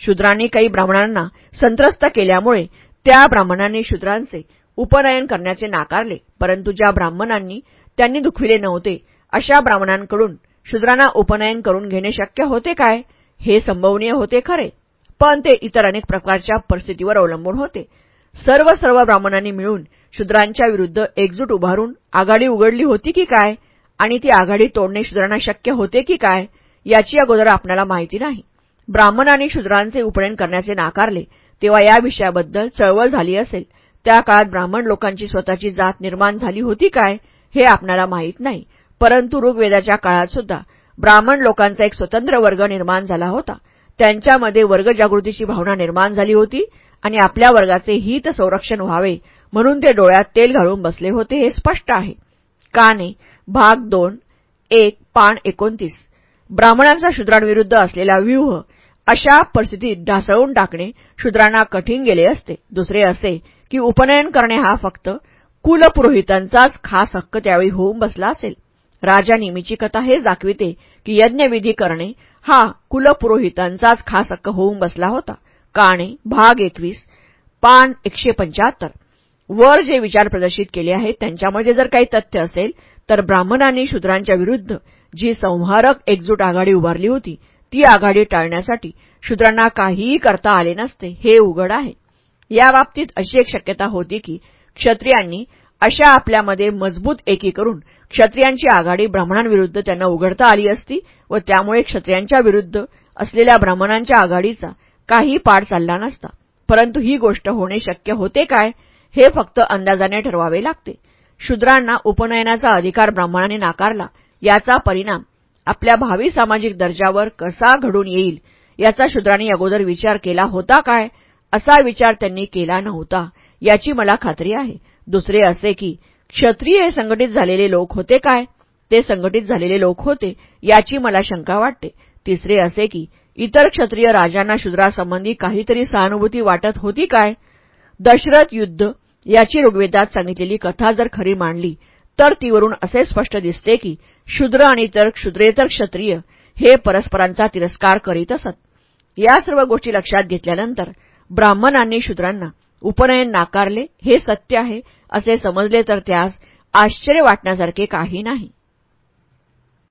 शूद्रांनी काही ब्राह्मणांना संत्रस्त केल्यामुळे त्या ब्राह्मणांनी शूद्रांचे उपनयन करण्याचे नाकारले. परंतु ज्या ब्राह्मणांनी त्यांनी दुखविले नव्हते अशा ब्राह्मणांकडून शूद्रांना उपनयन करून घेणे शक्य होते काय? हे संभवनीय होते खरे. पण ते इतर अनेक प्रकारच्या परिस्थितीवर अवलंबून होते. सर्व सर्व ब्राह्मणांनी मिळून शूद्रांच्या विरुद्ध एकजूट उभारून आघाडी उघडली होती की काय? आणि ती आघाडी तोडणे शूद्रांना शक्य होते की काय? याची अगोदर आपल्याला माहिती नाही. ब्राह्मणांनी शूद्रांचे उपनयन करण्याचे नाकारले तेव्हा या विषयाबद्दल चळवळ झाली असेल. त्या काळात ब्राह्मण लोकांची स्वतःची जात निर्माण झाली होती काय? हे आपल्याला माहीत नाही. परंतु ऋग्वेदाच्या काळात सुद्धा ब्राह्मण लोकांचा एक स्वतंत्र वर्ग निर्माण झाला होता. त्यांच्यामध्ये वर्गजागृतीची भावना निर्माण झाली होती आणि आपल्या वर्गाचे हित संरक्षण व्हावे म्हणून ते डोळ्यात तेल घालून बसले होते हे स्पष्ट आहे. काने भाग दोन एक पान एकोणतीस. ब्राह्मणांचा शूद्रांविरुद्ध असलेला व्यूह अशा परिस्थितीत ढासळून टाकणे शूद्रांना कठीण गेले असते. दुसरे असे की उपनयन करणे हा फक्त कुलपुरोहितांचाच खास हक्क त्यावेळी होऊन बसला असेल. राजा नेहमीची कथा हे दाखविते की यज्ञविधी करणे हा कुलपुरोहितांचाच खास हक्क होऊन बसला होता. काणे भाग एकवीस पान एकशे पंच्याहत्तर. वर जे विचार प्रदर्शित केले आहेत त्यांच्यामध्ये जर काही तथ्य असेल तर ब्राह्मणांनी शूद्रांच्या विरुद्ध जी संहारक एकजूट आघाडी उभारली होती ती आघाडी टाळण्यासाठी शूद्रांना काहीही करता आले नसते हे उघड आहे. याबाबतीत अशी एक शक्यता होती की क्षत्रियांनी अशा आपल्यामध्ये मजबूत एकी करून क्षत्रियांची आघाडी ब्राह्मणांविरुद्ध त्यांना उघडता आली असती व त्यामुळे क्षत्रियांच्या विरुद्ध असलेल्या ब्राह्मणांच्या आघाडीचा काही पाड चालला नसता. परंतु ही गोष्ट होणे शक्य होते काय हे फक्त अंदाजाने ठरवावे लागते. शूद्रांना उपनयनाचा अधिकार ब्राह्मणाने नाकारला याचा परिणाम आपल्या भावी सामाजिक दर्जावर कसा घडून येईल याचा शूद्रांनी अगोदर विचार केला होता काय असा विचार त्यांनी केला नव्हता याची मला खात्री आहे. दुसरे असे की क्षत्रिय हे संघटित झालेले लोक होते काय? ते संघटित झालेले लोक होते याची मला शंका वाटते. तिसरे असे की इतर क्षत्रिय राजांना शूद्रासंबंधी काहीतरी सहानुभूती वाटत होती काय? दशरथ युद्ध याची ऋग्वेदात सांगितलेली कथा जर खरी मांडली तर तीवरून असे स्पष्ट दिसते की शूद्र आणि इतर क्षुद्रेतर क्षत्रिय हे परस्परांचा तिरस्कार करीत असत. या सर्व गोष्टी लक्षात घेतल्यानंतर ब्राह्मणांनी शूद्रांना उपनयन नाकारले हे सत्य आहे असे समजले तर त्यास आश्चर्य वाटण्यासारखे काही नाही.